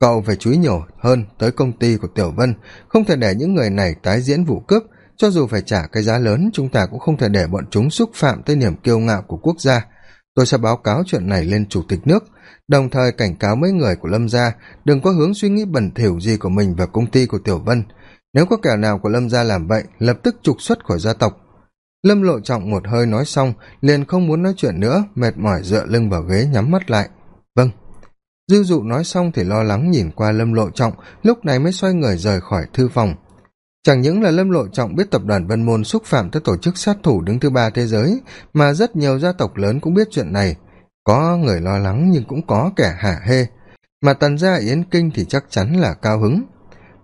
cậu phải chú ý nhiều hơn tới công ty của tiểu vân, không thể để những người này tái diễn vụ cướp cho dù phải trả cái giá lớn, chúng ta cũng không thể để bọn chúng xúc phạm tới niềm kiêu ngạo của quốc gia. Tôi sẽ báo cáo chuyện này lên chủ tịch nước. Đồng thời cảnh cáo mấy người của lâm gia, đừng có hướng suy nghĩ bẩn thỉu gì của mình về công ty của tiểu vân. Nếu có kẻ nào của lâm gia làm vậy, lập tức trục xuất khỏi gia tộc. Lâm lộ trọng một hơi nói xong, liền không muốn nói chuyện nữa, mệt mỏi dựa lưng vào ghế nhắm mắt lại dư dụ nói xong thì lo lắng nhìn qua lâm lộ trọng, lúc này mới xoay người rời khỏi thư phòng. Chẳng những là lâm lộ trọng biết tập đoàn vân môn xúc phạm tới tổ chức sát thủ đứng thứ ba thế giới, mà rất nhiều gia tộc lớn cũng biết chuyện này. Có người lo lắng nhưng cũng có kẻ hả hê. Mà tần gia yến kinh thì chắc chắn là cao hứng.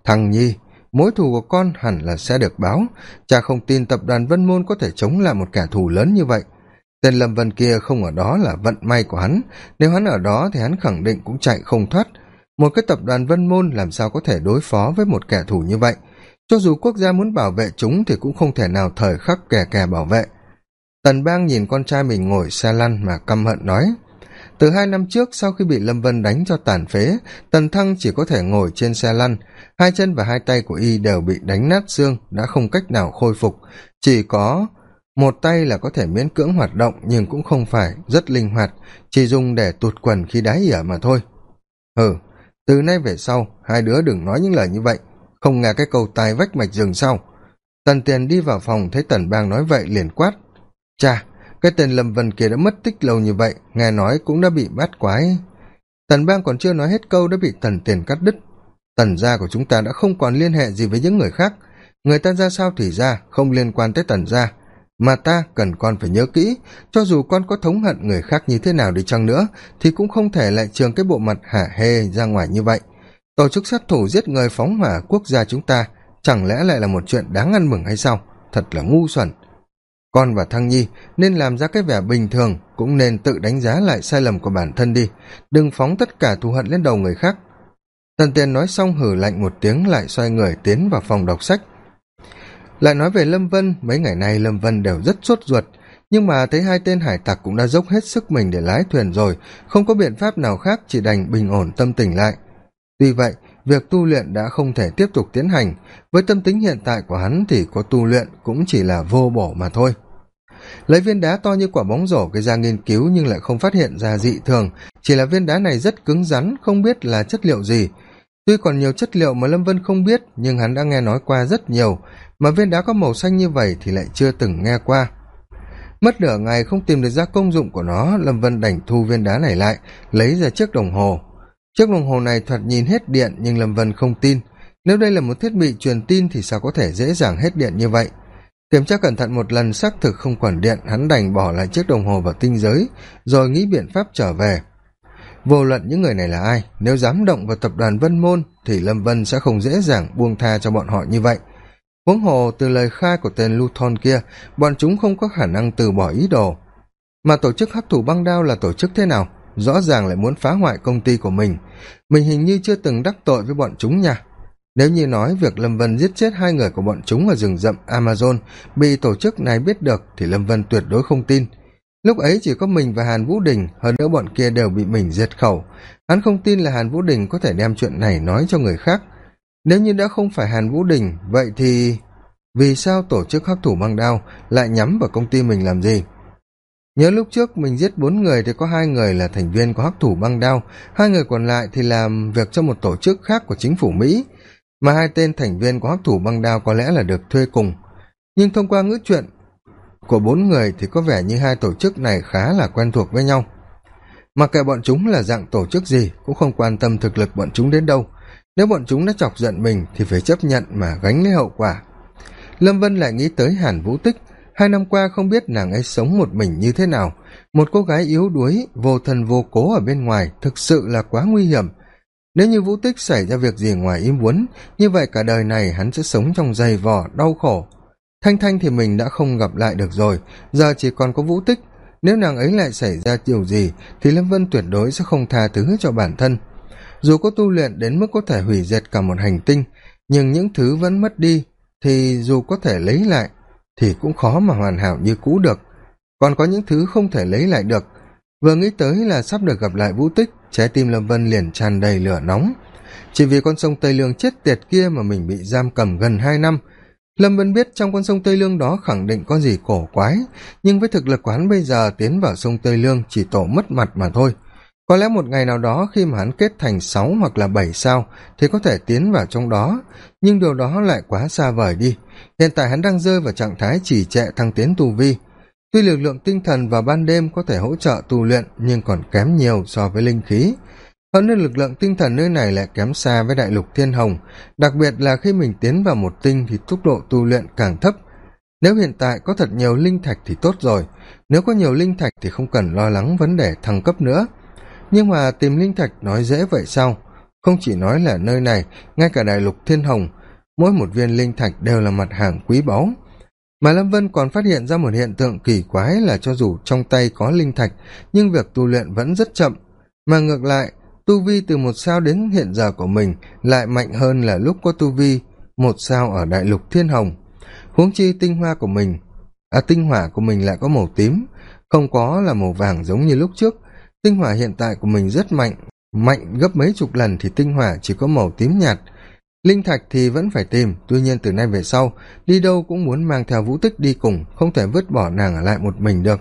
Thằng nhi, mối thù của con hẳn là sẽ được báo. Cha không tin tập đoàn vân môn có thể chống lại một kẻ thù lớn như vậy tên lâm vân kia không ở đó là vận may của hắn. Nếu hắn ở đó thì hắn khẳng định cũng chạy không thoát. Một cái tập đoàn vân môn làm sao có thể đối phó với một kẻ thù như vậy? Cho dù quốc gia muốn bảo vệ chúng thì cũng không thể nào thời khắc kè kè bảo vệ. Tần bang nhìn con trai mình ngồi xe lăn mà căm hận nói, từ hai năm trước sau khi bị lâm vân đánh cho tàn phế, tần thăng chỉ có thể ngồi trên xe lăn. Hai chân và hai tay của y đều bị đánh nát xương, đã không cách nào khôi phục. Chỉ có một tay là có thể miễn cưỡng hoạt động nhưng cũng không phải rất linh hoạt, chỉ dùng để tụt quần khi đáy ỉa mà thôi. Hừ từ nay về sau, hai đứa đừng nói những lời như vậy, không nghe cái câu tai vách mạch rừng sau. Tần tiền đi vào phòng thấy tần bang nói vậy liền quát. Cha cái tên lâm vân kia đã mất tích lâu như vậy, nghe nói cũng đã bị bắt quái. Tần bang còn chưa nói hết câu đã bị tần tiền cắt đứt. Tần gia của chúng ta đã không còn liên hệ gì với những người khác. Người ta ra sao thì ra, không liên quan tới tần gia mà ta cần con phải nhớ kỹ, cho dù con có thống hận người khác như thế nào đi chăng nữa, thì cũng không thể lại trường cái bộ mặt hả hê ra ngoài như vậy. Tổ chức sát thủ giết người phóng hỏa quốc gia chúng ta, chẳng lẽ lại là một chuyện đáng ăn mừng hay sao? Thật là ngu xuẩn. Con và thăng nhi nên làm ra cái vẻ bình thường, cũng nên tự đánh giá lại sai lầm của bản thân đi. Đừng phóng tất cả thù hận lên đầu người khác. Tần tiền nói xong hử lạnh một tiếng lại xoay người tiến vào phòng đọc sách lại nói về lâm vân, mấy ngày nay lâm vân đều rất sốt ruột. Nhưng mà thấy hai tên hải tặc cũng đã dốc hết sức mình để lái thuyền rồi, không có biện pháp nào khác, chỉ đành bình ổn tâm tình lại. Tuy vậy, việc tu luyện đã không thể tiếp tục tiến hành. Với tâm tính hiện tại của hắn thì có tu luyện cũng chỉ là vô bổ mà thôi. Lấy viên đá to như quả bóng rổ gây ra nghiên cứu nhưng lại không phát hiện ra dị thường. Chỉ là viên đá này rất cứng rắn, không biết là chất liệu gì. Tuy còn nhiều chất liệu mà lâm vân không biết, nhưng hắn đã nghe nói qua rất nhiều mà viên đá có màu xanh như vậy thì lại chưa từng nghe qua. Mất nửa ngày không tìm được ra công dụng của nó, lâm vân đành thu viên đá này lại, lấy ra chiếc đồng hồ. Chiếc đồng hồ này thoạt nhìn hết điện nhưng lâm vân không tin. Nếu đây là một thiết bị truyền tin thì sao có thể dễ dàng hết điện như vậy? Kiểm tra cẩn thận một lần xác thực không quản điện, hắn đành bỏ lại chiếc đồng hồ vào tinh giới, rồi nghĩ biện pháp trở về. Vô luận những người này là ai, nếu dám động vào tập đoàn vân môn thì lâm vân sẽ không dễ dàng buông tha cho bọn họ như vậy huống hồ từ lời khai của tên luthon kia, bọn chúng không có khả năng từ bỏ ý đồ. Mà tổ chức hắc thủ băng đao là tổ chức thế nào? Rõ ràng lại muốn phá hoại công ty của mình. Mình hình như chưa từng đắc tội với bọn chúng nha. Nếu như nói việc lâm vân giết chết hai người của bọn chúng ở rừng rậm amazon, bị tổ chức này biết được thì lâm vân tuyệt đối không tin. Lúc ấy chỉ có mình và hàn vũ đình, hơn nữa bọn kia đều bị mình diệt khẩu. Hắn không tin là hàn vũ đình có thể đem chuyện này nói cho người khác nếu như đã không phải hàn vũ đình, vậy thì vì sao tổ chức hắc thủ băng đao lại nhắm vào công ty mình làm gì? Nhớ lúc trước mình giết bốn người thì có hai người là thành viên của hắc thủ băng đao, hai người còn lại thì làm việc cho một tổ chức khác của chính phủ mỹ, mà hai tên thành viên của hắc thủ băng đao có lẽ là được thuê cùng. Nhưng thông qua ngữ chuyện của bốn người thì có vẻ như hai tổ chức này khá là quen thuộc với nhau. Mặc kệ bọn chúng là dạng tổ chức gì, cũng không quan tâm thực lực bọn chúng đến đâu nếu bọn chúng đã chọc giận mình thì phải chấp nhận mà gánh lấy hậu quả. Lâm vân lại nghĩ tới hàn vũ tích. Hai năm qua không biết nàng ấy sống một mình như thế nào. Một cô gái yếu đuối, vô thần vô cố ở bên ngoài thực sự là quá nguy hiểm. Nếu như vũ tích xảy ra việc gì ngoài ý muốn, như vậy cả đời này hắn sẽ sống trong giày vò, đau khổ. Thanh thanh thì mình đã không gặp lại được rồi, giờ chỉ còn có vũ tích. Nếu nàng ấy lại xảy ra điều gì, thì lâm vân tuyệt đối sẽ không tha thứ cho bản thân dù có tu luyện đến mức có thể hủy diệt cả một hành tinh, nhưng những thứ vẫn mất đi thì dù có thể lấy lại thì cũng khó mà hoàn hảo như cũ được. Còn có những thứ không thể lấy lại được, vừa nghĩ tới là sắp được gặp lại vũ tích, trái tim lâm vân liền tràn đầy lửa nóng. Chỉ vì con sông tây lương chết tiệt kia mà mình bị giam cầm gần hai năm. Lâm vân biết trong con sông tây lương đó khẳng định có gì cổ quái, nhưng với thực lực của hắn bây giờ tiến vào sông tây lương chỉ tổ mất mặt mà thôi có lẽ một ngày nào đó khi mà hắn kết thành sáu hoặc là bảy sao thì có thể tiến vào trong đó, nhưng điều đó lại quá xa vời đi. Hiện tại hắn đang rơi vào trạng thái chỉ trệ thăng tiến tu vi. Tuy lực lượng tinh thần vào ban đêm có thể hỗ trợ tu luyện nhưng còn kém nhiều so với linh khí. Hơn nữa lực lượng tinh thần nơi này lại kém xa với đại lục thiên hồng, đặc biệt là khi mình tiến vào một tinh thì tốc độ tu luyện càng thấp. Nếu hiện tại có thật nhiều linh thạch thì tốt rồi, nếu có nhiều linh thạch thì không cần lo lắng vấn đề thăng cấp nữa nhưng mà tìm linh thạch nói dễ vậy sao? Không chỉ nói là nơi này, ngay cả đại lục thiên hồng, mỗi một viên linh thạch đều là mặt hàng quý báu. Mà lâm vân còn phát hiện ra một hiện tượng kỳ quái là cho dù trong tay có linh thạch, nhưng việc tu luyện vẫn rất chậm. Mà ngược lại, tu vi từ một sao đến hiện giờ của mình lại mạnh hơn là lúc có tu vi một sao ở đại lục thiên hồng. Huống chi tinh hoa của mình à tinh hỏa của mình lại có màu tím, không có là màu vàng giống như lúc trước tinh hỏa hiện tại của mình rất mạnh mạnh gấp mấy chục lần thì tinh hỏa chỉ có màu tím nhạt. Linh thạch thì vẫn phải tìm, tuy nhiên từ nay về sau, đi đâu cũng muốn mang theo vũ tích đi cùng, không thể vứt bỏ nàng ở lại một mình được.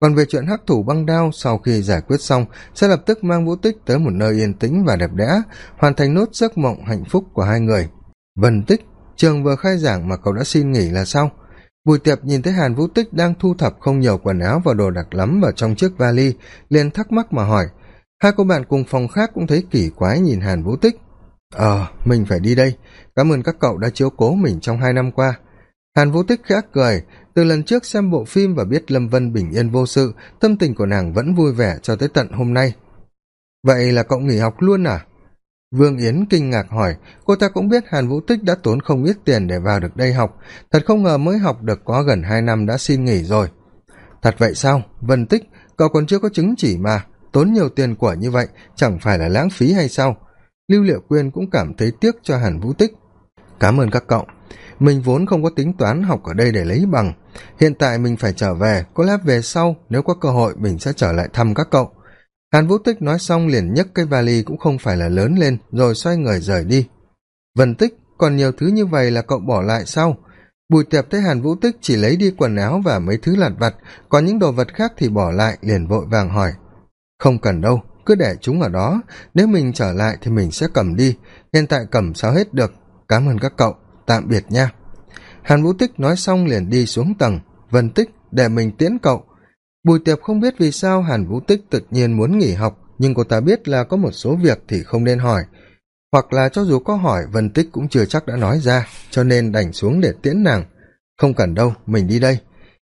Còn về chuyện hắc thủ băng đao, sau khi giải quyết xong, sẽ lập tức mang vũ tích tới một nơi yên tĩnh và đẹp đẽ, hoàn thành nốt giấc mộng hạnh phúc của hai người. Vân tích, trường vừa khai giảng mà cậu đã xin nghỉ là sao? Bùi tiệp nhìn thấy hàn vũ tích đang thu thập không nhiều quần áo và đồ đặc lắm vào trong chiếc vali, liền thắc mắc mà hỏi. Hai cô bạn cùng phòng khác cũng thấy kỳ quái nhìn hàn vũ tích. Ờ mình phải đi đây. Cảm ơn các cậu đã chiếu cố mình trong hai năm qua. Hàn vũ tích khẽ cười. Từ lần trước xem bộ phim và biết lâm vân bình yên vô sự, tâm tình của nàng vẫn vui vẻ cho tới tận hôm nay. Vậy là cậu nghỉ học luôn à? Vương yến kinh ngạc hỏi, cô ta cũng biết hàn vũ tích đã tốn không ít tiền để vào được đây học. Thật không ngờ mới học được có gần hai năm đã xin nghỉ rồi. Thật vậy sao? Vân tích, cậu còn chưa có chứng chỉ mà. Tốn nhiều tiền của như vậy, chẳng phải là lãng phí hay sao? Lưu liệu quyên cũng cảm thấy tiếc cho hàn vũ tích. Cảm ơn các cậu. Mình vốn không có tính toán học ở đây để lấy bằng. Hiện tại mình phải trở về. Có lẽ về sau, nếu có cơ hội, mình sẽ trở lại thăm các cậu hàn vũ tích nói xong liền nhấc cái vali cũng không phải là lớn lên, rồi xoay người rời đi. Vân tích, còn nhiều thứ như vậy là cậu bỏ lại sau. bùi tiệp thấy hàn vũ tích chỉ lấy đi quần áo và mấy thứ lặt vặt, còn những đồ vật khác thì bỏ lại, liền vội vàng hỏi. Không cần đâu, cứ để chúng ở đó. Nếu mình trở lại thì mình sẽ cầm đi. Hiện tại cầm sao hết được. Cảm ơn các cậu. Tạm biệt nha. Hàn vũ tích nói xong liền đi xuống tầng. Vân tích, để mình tiễn cậu bùi tiệp không biết vì sao hàn vũ tích tự nhiên muốn nghỉ học, nhưng cô ta biết là có một số việc thì không nên hỏi. Hoặc là cho dù có hỏi, vân tích cũng chưa chắc đã nói ra, cho nên đành xuống để tiễn nàng. Không cần đâu, mình đi đây.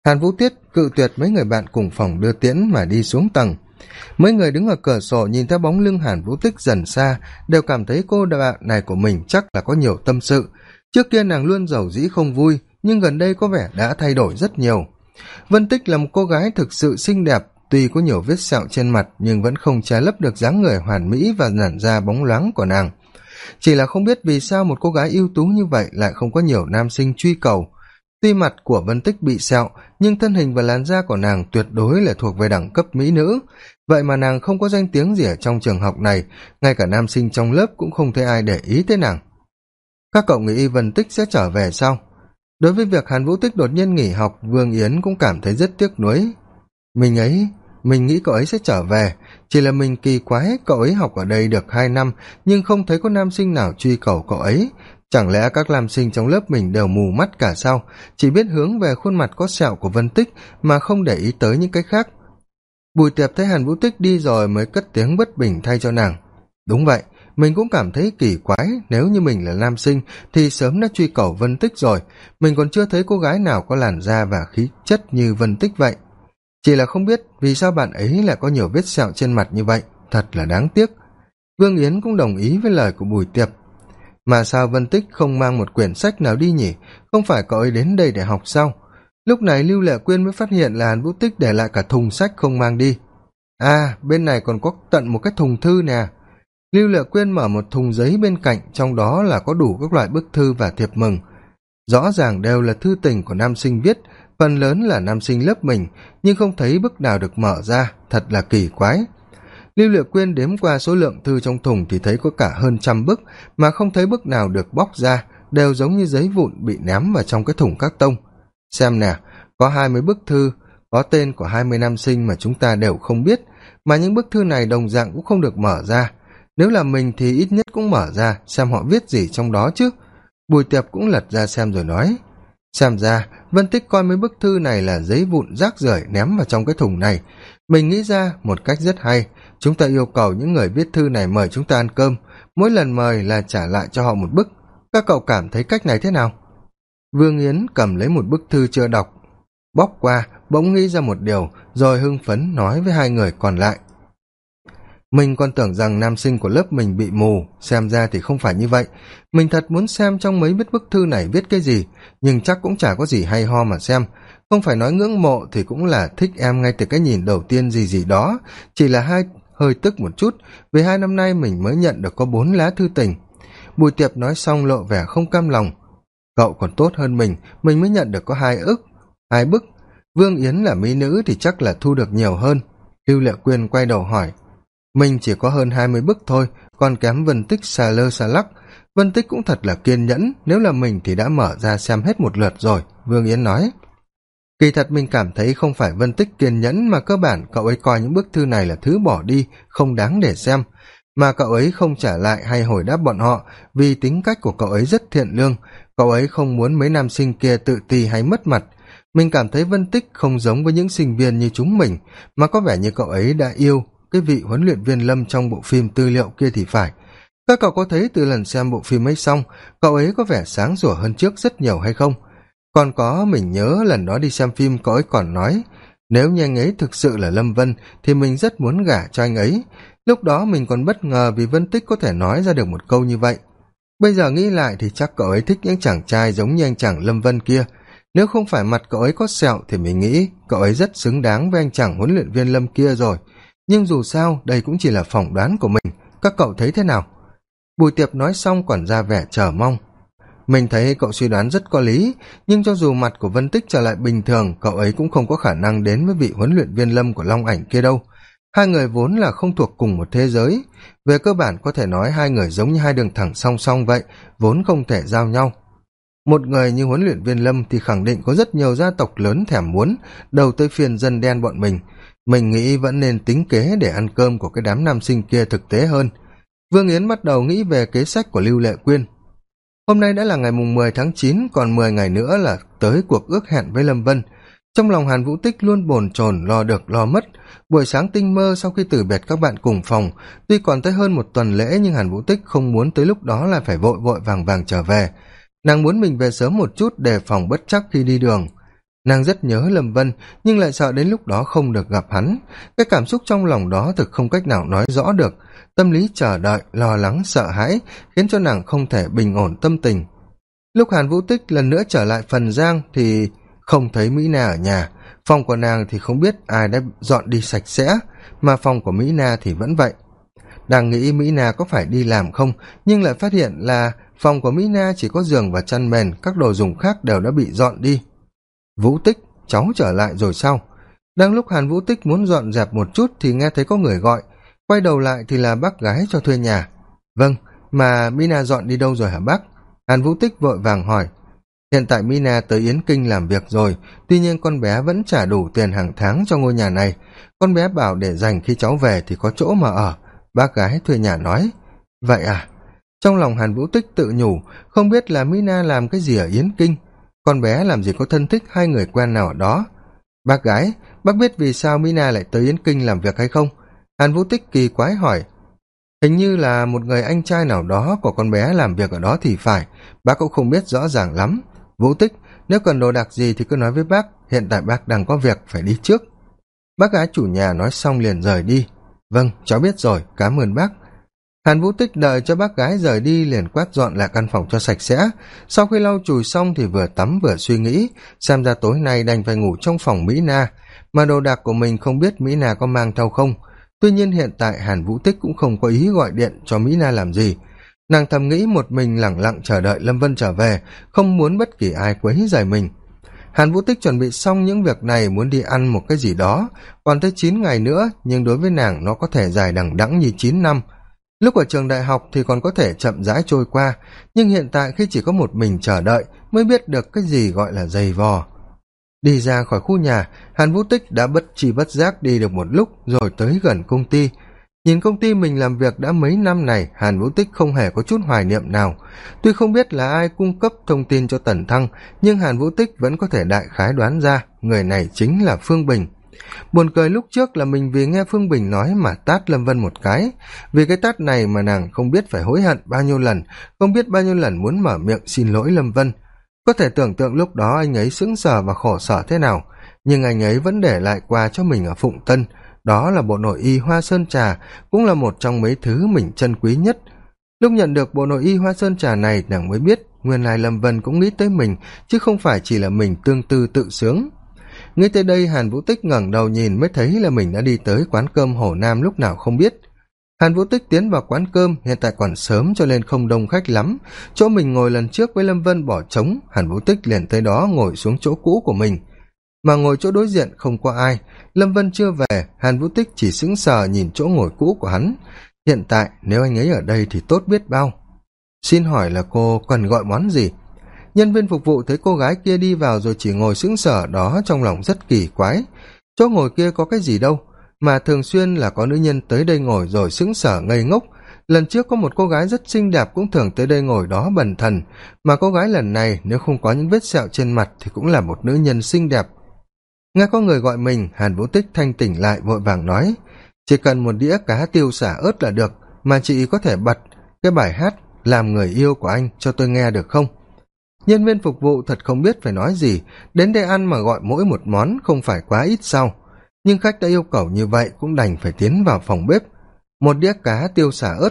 Hàn vũ tiết cự tuyệt mấy người bạn cùng phòng đưa tiễn mà đi xuống tầng. Mấy người đứng ở cửa sổ nhìn theo bóng lưng hàn vũ tích dần xa, đều cảm thấy cô bạn này của mình chắc là có nhiều tâm sự. Trước kia nàng luôn giàu dĩ không vui, nhưng gần đây có vẻ đã thay đổi rất nhiều vân tích là một cô gái thực sự xinh đẹp, tuy có nhiều vết sẹo trên mặt nhưng vẫn không che lấp được dáng người hoàn mỹ và nản ra bóng loáng của nàng. Chỉ là không biết vì sao một cô gái ưu tú như vậy lại không có nhiều nam sinh truy cầu. Tuy mặt của vân tích bị sẹo, nhưng thân hình và làn da của nàng tuyệt đối là thuộc về đẳng cấp mỹ nữ. Vậy mà nàng không có danh tiếng gì ở trong trường học này, ngay cả nam sinh trong lớp cũng không thấy ai để ý tới nàng. Các cậu nghĩ vân tích sẽ trở về sau? Đối với việc hàn vũ tích đột nhiên nghỉ học, vương yến cũng cảm thấy rất tiếc nuối. Mình ấy, mình nghĩ cậu ấy sẽ trở về. Chỉ là mình kỳ quái, cậu ấy học ở đây được hai năm, nhưng không thấy có nam sinh nào truy cầu cậu ấy. Chẳng lẽ các nam sinh trong lớp mình đều mù mắt cả sao? Chỉ biết hướng về khuôn mặt có sẹo của vân tích, mà không để ý tới những cái khác. Bùi tiệp thấy hàn vũ tích đi rồi mới cất tiếng bất bình thay cho nàng. Đúng vậy mình cũng cảm thấy kỳ quái, nếu như mình là nam sinh, thì sớm đã truy cầu vân tích rồi. Mình còn chưa thấy cô gái nào có làn da và khí chất như vân tích vậy. Chỉ là không biết vì sao bạn ấy lại có nhiều vết sẹo trên mặt như vậy. Thật là đáng tiếc. Vương yến cũng đồng ý với lời của bùi tiệp. Mà sao vân tích không mang một quyển sách nào đi nhỉ? Không phải cậu ấy đến đây để học sao? Lúc này lưu lệ quyên mới phát hiện là hàn vũ tích để lại cả thùng sách không mang đi. À bên này còn có tận một cái thùng thư nè lưu lệ quyên mở một thùng giấy bên cạnh, trong đó là có đủ các loại bức thư và thiệp mừng. Rõ ràng đều là thư tình của nam sinh viết, phần lớn là nam sinh lớp mình, nhưng không thấy bức nào được mở ra, thật là kỳ quái. Lưu lệ quyên đếm qua số lượng thư trong thùng thì thấy có cả hơn trăm bức, mà không thấy bức nào được bóc ra, đều giống như giấy vụn bị ném vào trong cái thùng các tông. Xem nè, có hai mươi bức thư, có tên của hai mươi nam sinh mà chúng ta đều không biết, mà những bức thư này đồng dạng cũng không được mở ra nếu là mình thì ít nhất cũng mở ra, xem họ viết gì trong đó chứ. Bùi tiệp cũng lật ra xem rồi nói, xem ra, vân tích coi mấy bức thư này là giấy vụn rác rưởi ném vào trong cái thùng này. Mình nghĩ ra một cách rất hay, chúng ta yêu cầu những người viết thư này mời chúng ta ăn cơm. Mỗi lần mời là trả lại cho họ một bức. Các cậu cảm thấy cách này thế nào? Vương yến cầm lấy một bức thư chưa đọc bóc qua, bỗng nghĩ ra một điều, rồi hưng phấn nói với hai người còn lại mình còn tưởng rằng nam sinh của lớp mình bị mù, xem ra thì không phải như vậy. Mình thật muốn xem trong mấy bức bức thư này viết cái gì, nhưng chắc cũng chả có gì hay ho mà xem. Không phải nói ngưỡng mộ thì cũng là thích em ngay từ cái nhìn đầu tiên gì gì đó, chỉ là hai, hơi tức một chút, vì hai năm nay mình mới nhận được có bốn lá thư tình. Bùi tiệp nói xong lộ vẻ không cam lòng. Cậu còn tốt hơn mình mình mới nhận được có hai ức, hai bức. Vương yến là mỹ nữ thì chắc là thu được nhiều hơn. Lưu lệ quyên quay đầu hỏi mình chỉ có hơn hai mươi bức thôi, còn kém vân tích xà lơ xà lắc. Vân tích cũng thật là kiên nhẫn, nếu là mình thì đã mở ra xem hết một lượt rồi, vương yến nói. Kỳ thật mình cảm thấy không phải vân tích kiên nhẫn mà cơ bản cậu ấy coi những bức thư này là thứ bỏ đi, không đáng để xem. Mà cậu ấy không trả lại hay hồi đáp bọn họ, vì tính cách của cậu ấy rất thiện lương. Cậu ấy không muốn mấy nam sinh kia tự ti hay mất mặt. Mình cảm thấy vân tích không giống với những sinh viên như chúng mình, mà có vẻ như cậu ấy đã yêu cái vị huấn luyện viên lâm trong bộ phim tư liệu kia thì phải. Các cậu có thấy từ lần xem bộ phim ấy xong, cậu ấy có vẻ sáng sủa hơn trước rất nhiều hay không? Còn có mình nhớ lần đó đi xem phim, cậu ấy còn nói, nếu như anh ấy thực sự là lâm vân thì mình rất muốn gả cho anh ấy. Lúc đó mình còn bất ngờ vì vân tích có thể nói ra được một câu như vậy. Bây giờ nghĩ lại thì chắc cậu ấy thích những chàng trai giống như anh chàng lâm vân kia. Nếu không phải mặt cậu ấy có sẹo thì mình nghĩ cậu ấy rất xứng đáng với anh chàng huấn luyện viên lâm kia rồi nhưng dù sao, đây cũng chỉ là phỏng đoán của mình. Các cậu thấy thế nào? Bùi tiệp nói xong còn ra vẻ chờ mong. Mình thấy cậu suy đoán rất có lý, nhưng cho dù mặt của vân tích trở lại bình thường, cậu ấy cũng không có khả năng đến với vị huấn luyện viên lâm của long ảnh kia đâu. Hai người vốn là không thuộc cùng một thế giới. Về cơ bản có thể nói hai người giống như hai đường thẳng song song vậy, vốn không thể giao nhau. Một người như huấn luyện viên lâm thì khẳng định có rất nhiều gia tộc lớn thèm muốn đầu tới phiên dân đen bọn mình mình nghĩ vẫn nên tính kế để ăn cơm của cái đám nam sinh kia thực tế hơn. Vương yến bắt đầu nghĩ về kế sách của lưu lệ quyên. Hôm nay đã là ngày mùng mười tháng chín, còn mười ngày nữa là tới cuộc ước hẹn với lâm vân. Trong lòng hàn vũ tích luôn bồn chồn, lo được, lo mất. Buổi sáng tinh mơ sau khi từ biệt các bạn cùng phòng. Tuy còn tới hơn một tuần lễ, nhưng hàn vũ tích không muốn tới lúc đó là phải vội vội vàng vàng trở về. Nàng muốn mình về sớm một chút đề phòng bất chắc khi đi đường nàng rất nhớ lâm vân, nhưng lại sợ đến lúc đó không được gặp hắn. Cái cảm xúc trong lòng đó thực không cách nào nói rõ được. Tâm lý chờ đợi, lo lắng, sợ hãi, khiến cho nàng không thể bình ổn tâm tình. Lúc hàn vũ tích lần nữa trở lại phần giang thì không thấy mỹ na ở nhà. Phòng của nàng thì không biết ai đã dọn đi sạch sẽ, mà phòng của mỹ na thì vẫn vậy. Đang nghĩ mỹ na có phải đi làm không, nhưng lại phát hiện là phòng của mỹ na chỉ có giường và chăn mền, các đồ dùng khác đều đã bị dọn đi vũ tích, cháu trở lại rồi sao? Đang lúc hàn vũ tích muốn dọn dẹp một chút thì nghe thấy có người gọi. Quay đầu lại thì là bác gái cho thuê nhà. Vâng mà mina dọn đi đâu rồi hả bác? Hàn vũ tích vội vàng hỏi. Hiện tại mina tới yến kinh làm việc rồi, tuy nhiên con bé vẫn trả đủ tiền hàng tháng cho ngôi nhà này. Con bé bảo để dành khi cháu về thì có chỗ mà ở. Bác gái thuê nhà nói. Vậy à? Trong lòng hàn vũ tích tự nhủ, không biết là mina làm cái gì ở yến kinh con bé làm gì có thân thích hai người quen nào ở đó. Bác gái, bác biết vì sao mina lại tới yến kinh làm việc hay không? Hàn vũ tích kỳ quái hỏi. Hình như là một người anh trai nào đó của con bé làm việc ở đó thì phải, bác cũng không biết rõ ràng lắm. Vũ tích, nếu cần đồ đạc gì thì cứ nói với bác, hiện tại bác đang có việc, phải đi trước. Bác gái chủ nhà nói xong liền rời đi. Vâng cháu biết rồi, cảm ơn bác hàn vũ tích đợi cho bác gái rời đi liền quét dọn lại căn phòng cho sạch sẽ. Sau khi lau chùi xong thì vừa tắm vừa suy nghĩ, xem ra tối nay đành phải ngủ trong phòng mỹ na. Mà đồ đạc của mình không biết mỹ na có mang theo không. Tuy nhiên hiện tại hàn vũ tích cũng không có ý gọi điện cho mỹ na làm gì. Nàng thầm nghĩ một mình lẳng lặng chờ đợi lâm vân trở về, không muốn bất kỳ ai quấy rầy mình. Hàn vũ tích chuẩn bị xong những việc này muốn đi ăn một cái gì đó, còn tới chín ngày nữa, nhưng đối với nàng nó có thể dài đằng đẵng như chín năm lúc ở trường đại học thì còn có thể chậm rãi trôi qua, nhưng hiện tại khi chỉ có một mình chờ đợi mới biết được cái gì gọi là dày vò. Đi ra khỏi khu nhà, hàn vũ tích đã bất chi bất giác đi được một lúc rồi tới gần công ty. Nhìn công ty mình làm việc đã mấy năm này, hàn vũ tích không hề có chút hoài niệm nào. Tuy không biết là ai cung cấp thông tin cho tần thăng, nhưng hàn vũ tích vẫn có thể đại khái đoán ra người này chính là phương bình buồn cười lúc trước là mình vì nghe phương bình nói mà tát lâm vân một cái. Vì cái tát này mà nàng không biết phải hối hận bao nhiêu lần, không biết bao nhiêu lần muốn mở miệng xin lỗi lâm vân. Có thể tưởng tượng lúc đó anh ấy sững sờ và khổ sở thế nào, nhưng anh ấy vẫn để lại quà cho mình ở phụng tân. Đó là bộ nội y hoa sơn trà, cũng là một trong mấy thứ mình chân quý nhất. Lúc nhận được bộ nội y hoa sơn trà này, nàng mới biết nguyên lai lâm vân cũng nghĩ tới mình, chứ không phải chỉ là mình tương tư tự sướng nghĩ tới đây hàn vũ tích ngẩng đầu nhìn mới thấy là mình đã đi tới quán cơm hồ nam lúc nào không biết. Hàn vũ tích tiến vào quán cơm, hiện tại còn sớm cho nên không đông khách lắm. Chỗ mình ngồi lần trước với lâm vân bỏ trống, hàn vũ tích liền tới đó ngồi xuống chỗ cũ của mình. Mà ngồi chỗ đối diện không có ai. Lâm vân chưa về, hàn vũ tích chỉ sững sờ nhìn chỗ ngồi cũ của hắn. Hiện tại, nếu anh ấy ở đây thì tốt biết bao. Xin hỏi là cô cần gọi món gì? Nhân viên phục vụ thấy cô gái kia đi vào rồi chỉ ngồi sững sờ đó trong lòng rất kỳ quái. Chỗ ngồi kia có cái gì đâu, mà thường xuyên là có nữ nhân tới đây ngồi rồi sững sờ ngây ngốc. Lần trước có một cô gái rất xinh đẹp cũng thường tới đây ngồi đó bần thần, mà cô gái lần này nếu không có những vết sẹo trên mặt thì cũng là một nữ nhân xinh đẹp. Nghe có người gọi mình, hàn vũ tích thanh tỉnh lại vội vàng nói, chỉ cần một đĩa cá tiêu xả ớt là được, mà chị có thể bật cái bài hát làm người yêu của anh cho tôi nghe được không? Nhân viên phục vụ thật không biết phải nói gì, đến đây ăn mà gọi mỗi một món không phải quá ít sao? nhưng khách đã yêu cầu như vậy cũng đành phải tiến vào phòng bếp. Một đĩa cá tiêu xả ớt.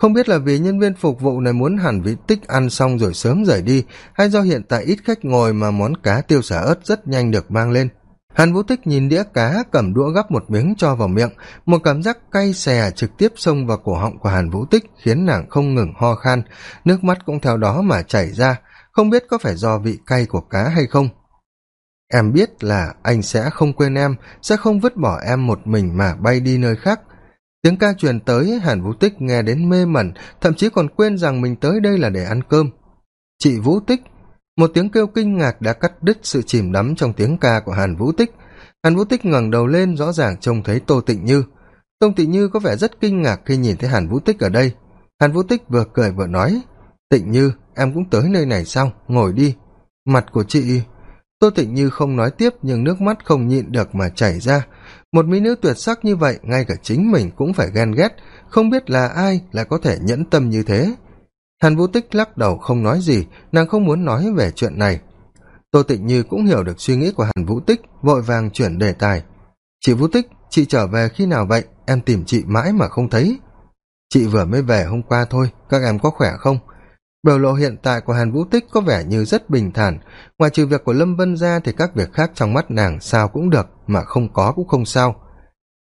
Không biết là vì nhân viên phục vụ này muốn hàn vị tích ăn xong rồi sớm rời đi, hay do hiện tại ít khách ngồi mà món cá tiêu xả ớt rất nhanh được mang lên. Hàn vũ tích nhìn đĩa cá cầm đũa gắp một miếng cho vào miệng, một cảm giác cay xè trực tiếp xông vào cổ họng của hàn vũ tích khiến nàng không ngừng ho khan. Nước mắt cũng theo đó mà chảy ra không biết có phải do vị cay của cá hay không? Em biết là anh sẽ không quên em, sẽ không vứt bỏ em một mình mà bay đi nơi khác. Tiếng ca truyền tới, hàn vũ tích nghe đến mê mẩn, thậm chí còn quên rằng mình tới đây là để ăn cơm. Chị vũ tích, một tiếng kêu kinh ngạc đã cắt đứt sự chìm đắm trong tiếng ca của hàn vũ tích. Hàn vũ tích ngẩng đầu lên, rõ ràng trông thấy tô tịnh như. Tô tịnh như có vẻ rất kinh ngạc khi nhìn thấy hàn vũ tích ở đây. Hàn vũ tích vừa cười vừa nói, tịnh như em cũng tới nơi này sao ngồi đi. Mặt của chị, tô tịnh như không nói tiếp nhưng nước mắt không nhịn được mà chảy ra. Một mỹ nữ tuyệt sắc như vậy, ngay cả chính mình cũng phải ghen ghét, không biết là ai lại có thể nhẫn tâm như thế. Hàn vũ tích lắc đầu không nói gì, nàng không muốn nói về chuyện này. Tô tịnh như cũng hiểu được suy nghĩ của hàn vũ tích, vội vàng chuyển đề tài. Chị vũ tích, chị trở về khi nào vậy? Em tìm chị mãi mà không thấy. Chị vừa mới về hôm qua thôi, các em có khỏe không? Biểu lộ hiện tại của hàn vũ tích có vẻ như rất bình thản. Ngoài trừ việc của lâm vân ra thì các việc khác trong mắt nàng sao cũng được, mà không có cũng không sao.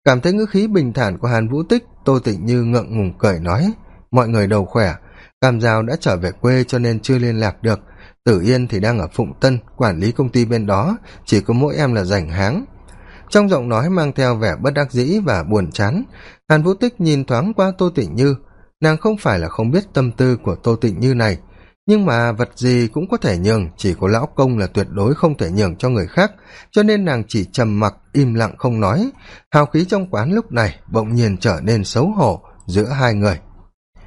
Cảm thấy ngữ khí bình thản của hàn vũ tích, tô tịnh như ngượng ngùng cười nói, mọi người đầu khỏe, cam giao đã trở về quê cho nên chưa liên lạc được. Tử yên thì đang ở phụng tân, quản lý công ty bên đó, chỉ có mỗi em là rảnh háng. Trong giọng nói mang theo vẻ bất đắc dĩ và buồn chán, hàn vũ tích nhìn thoáng qua tô tịnh như nàng không phải là không biết tâm tư của tô tịnh như này, nhưng mà vật gì cũng có thể nhường, chỉ có lão công là tuyệt đối không thể nhường cho người khác, cho nên nàng chỉ trầm mặc, im lặng không nói. Hào khí trong quán lúc này bỗng nhiên trở nên xấu hổ giữa hai người.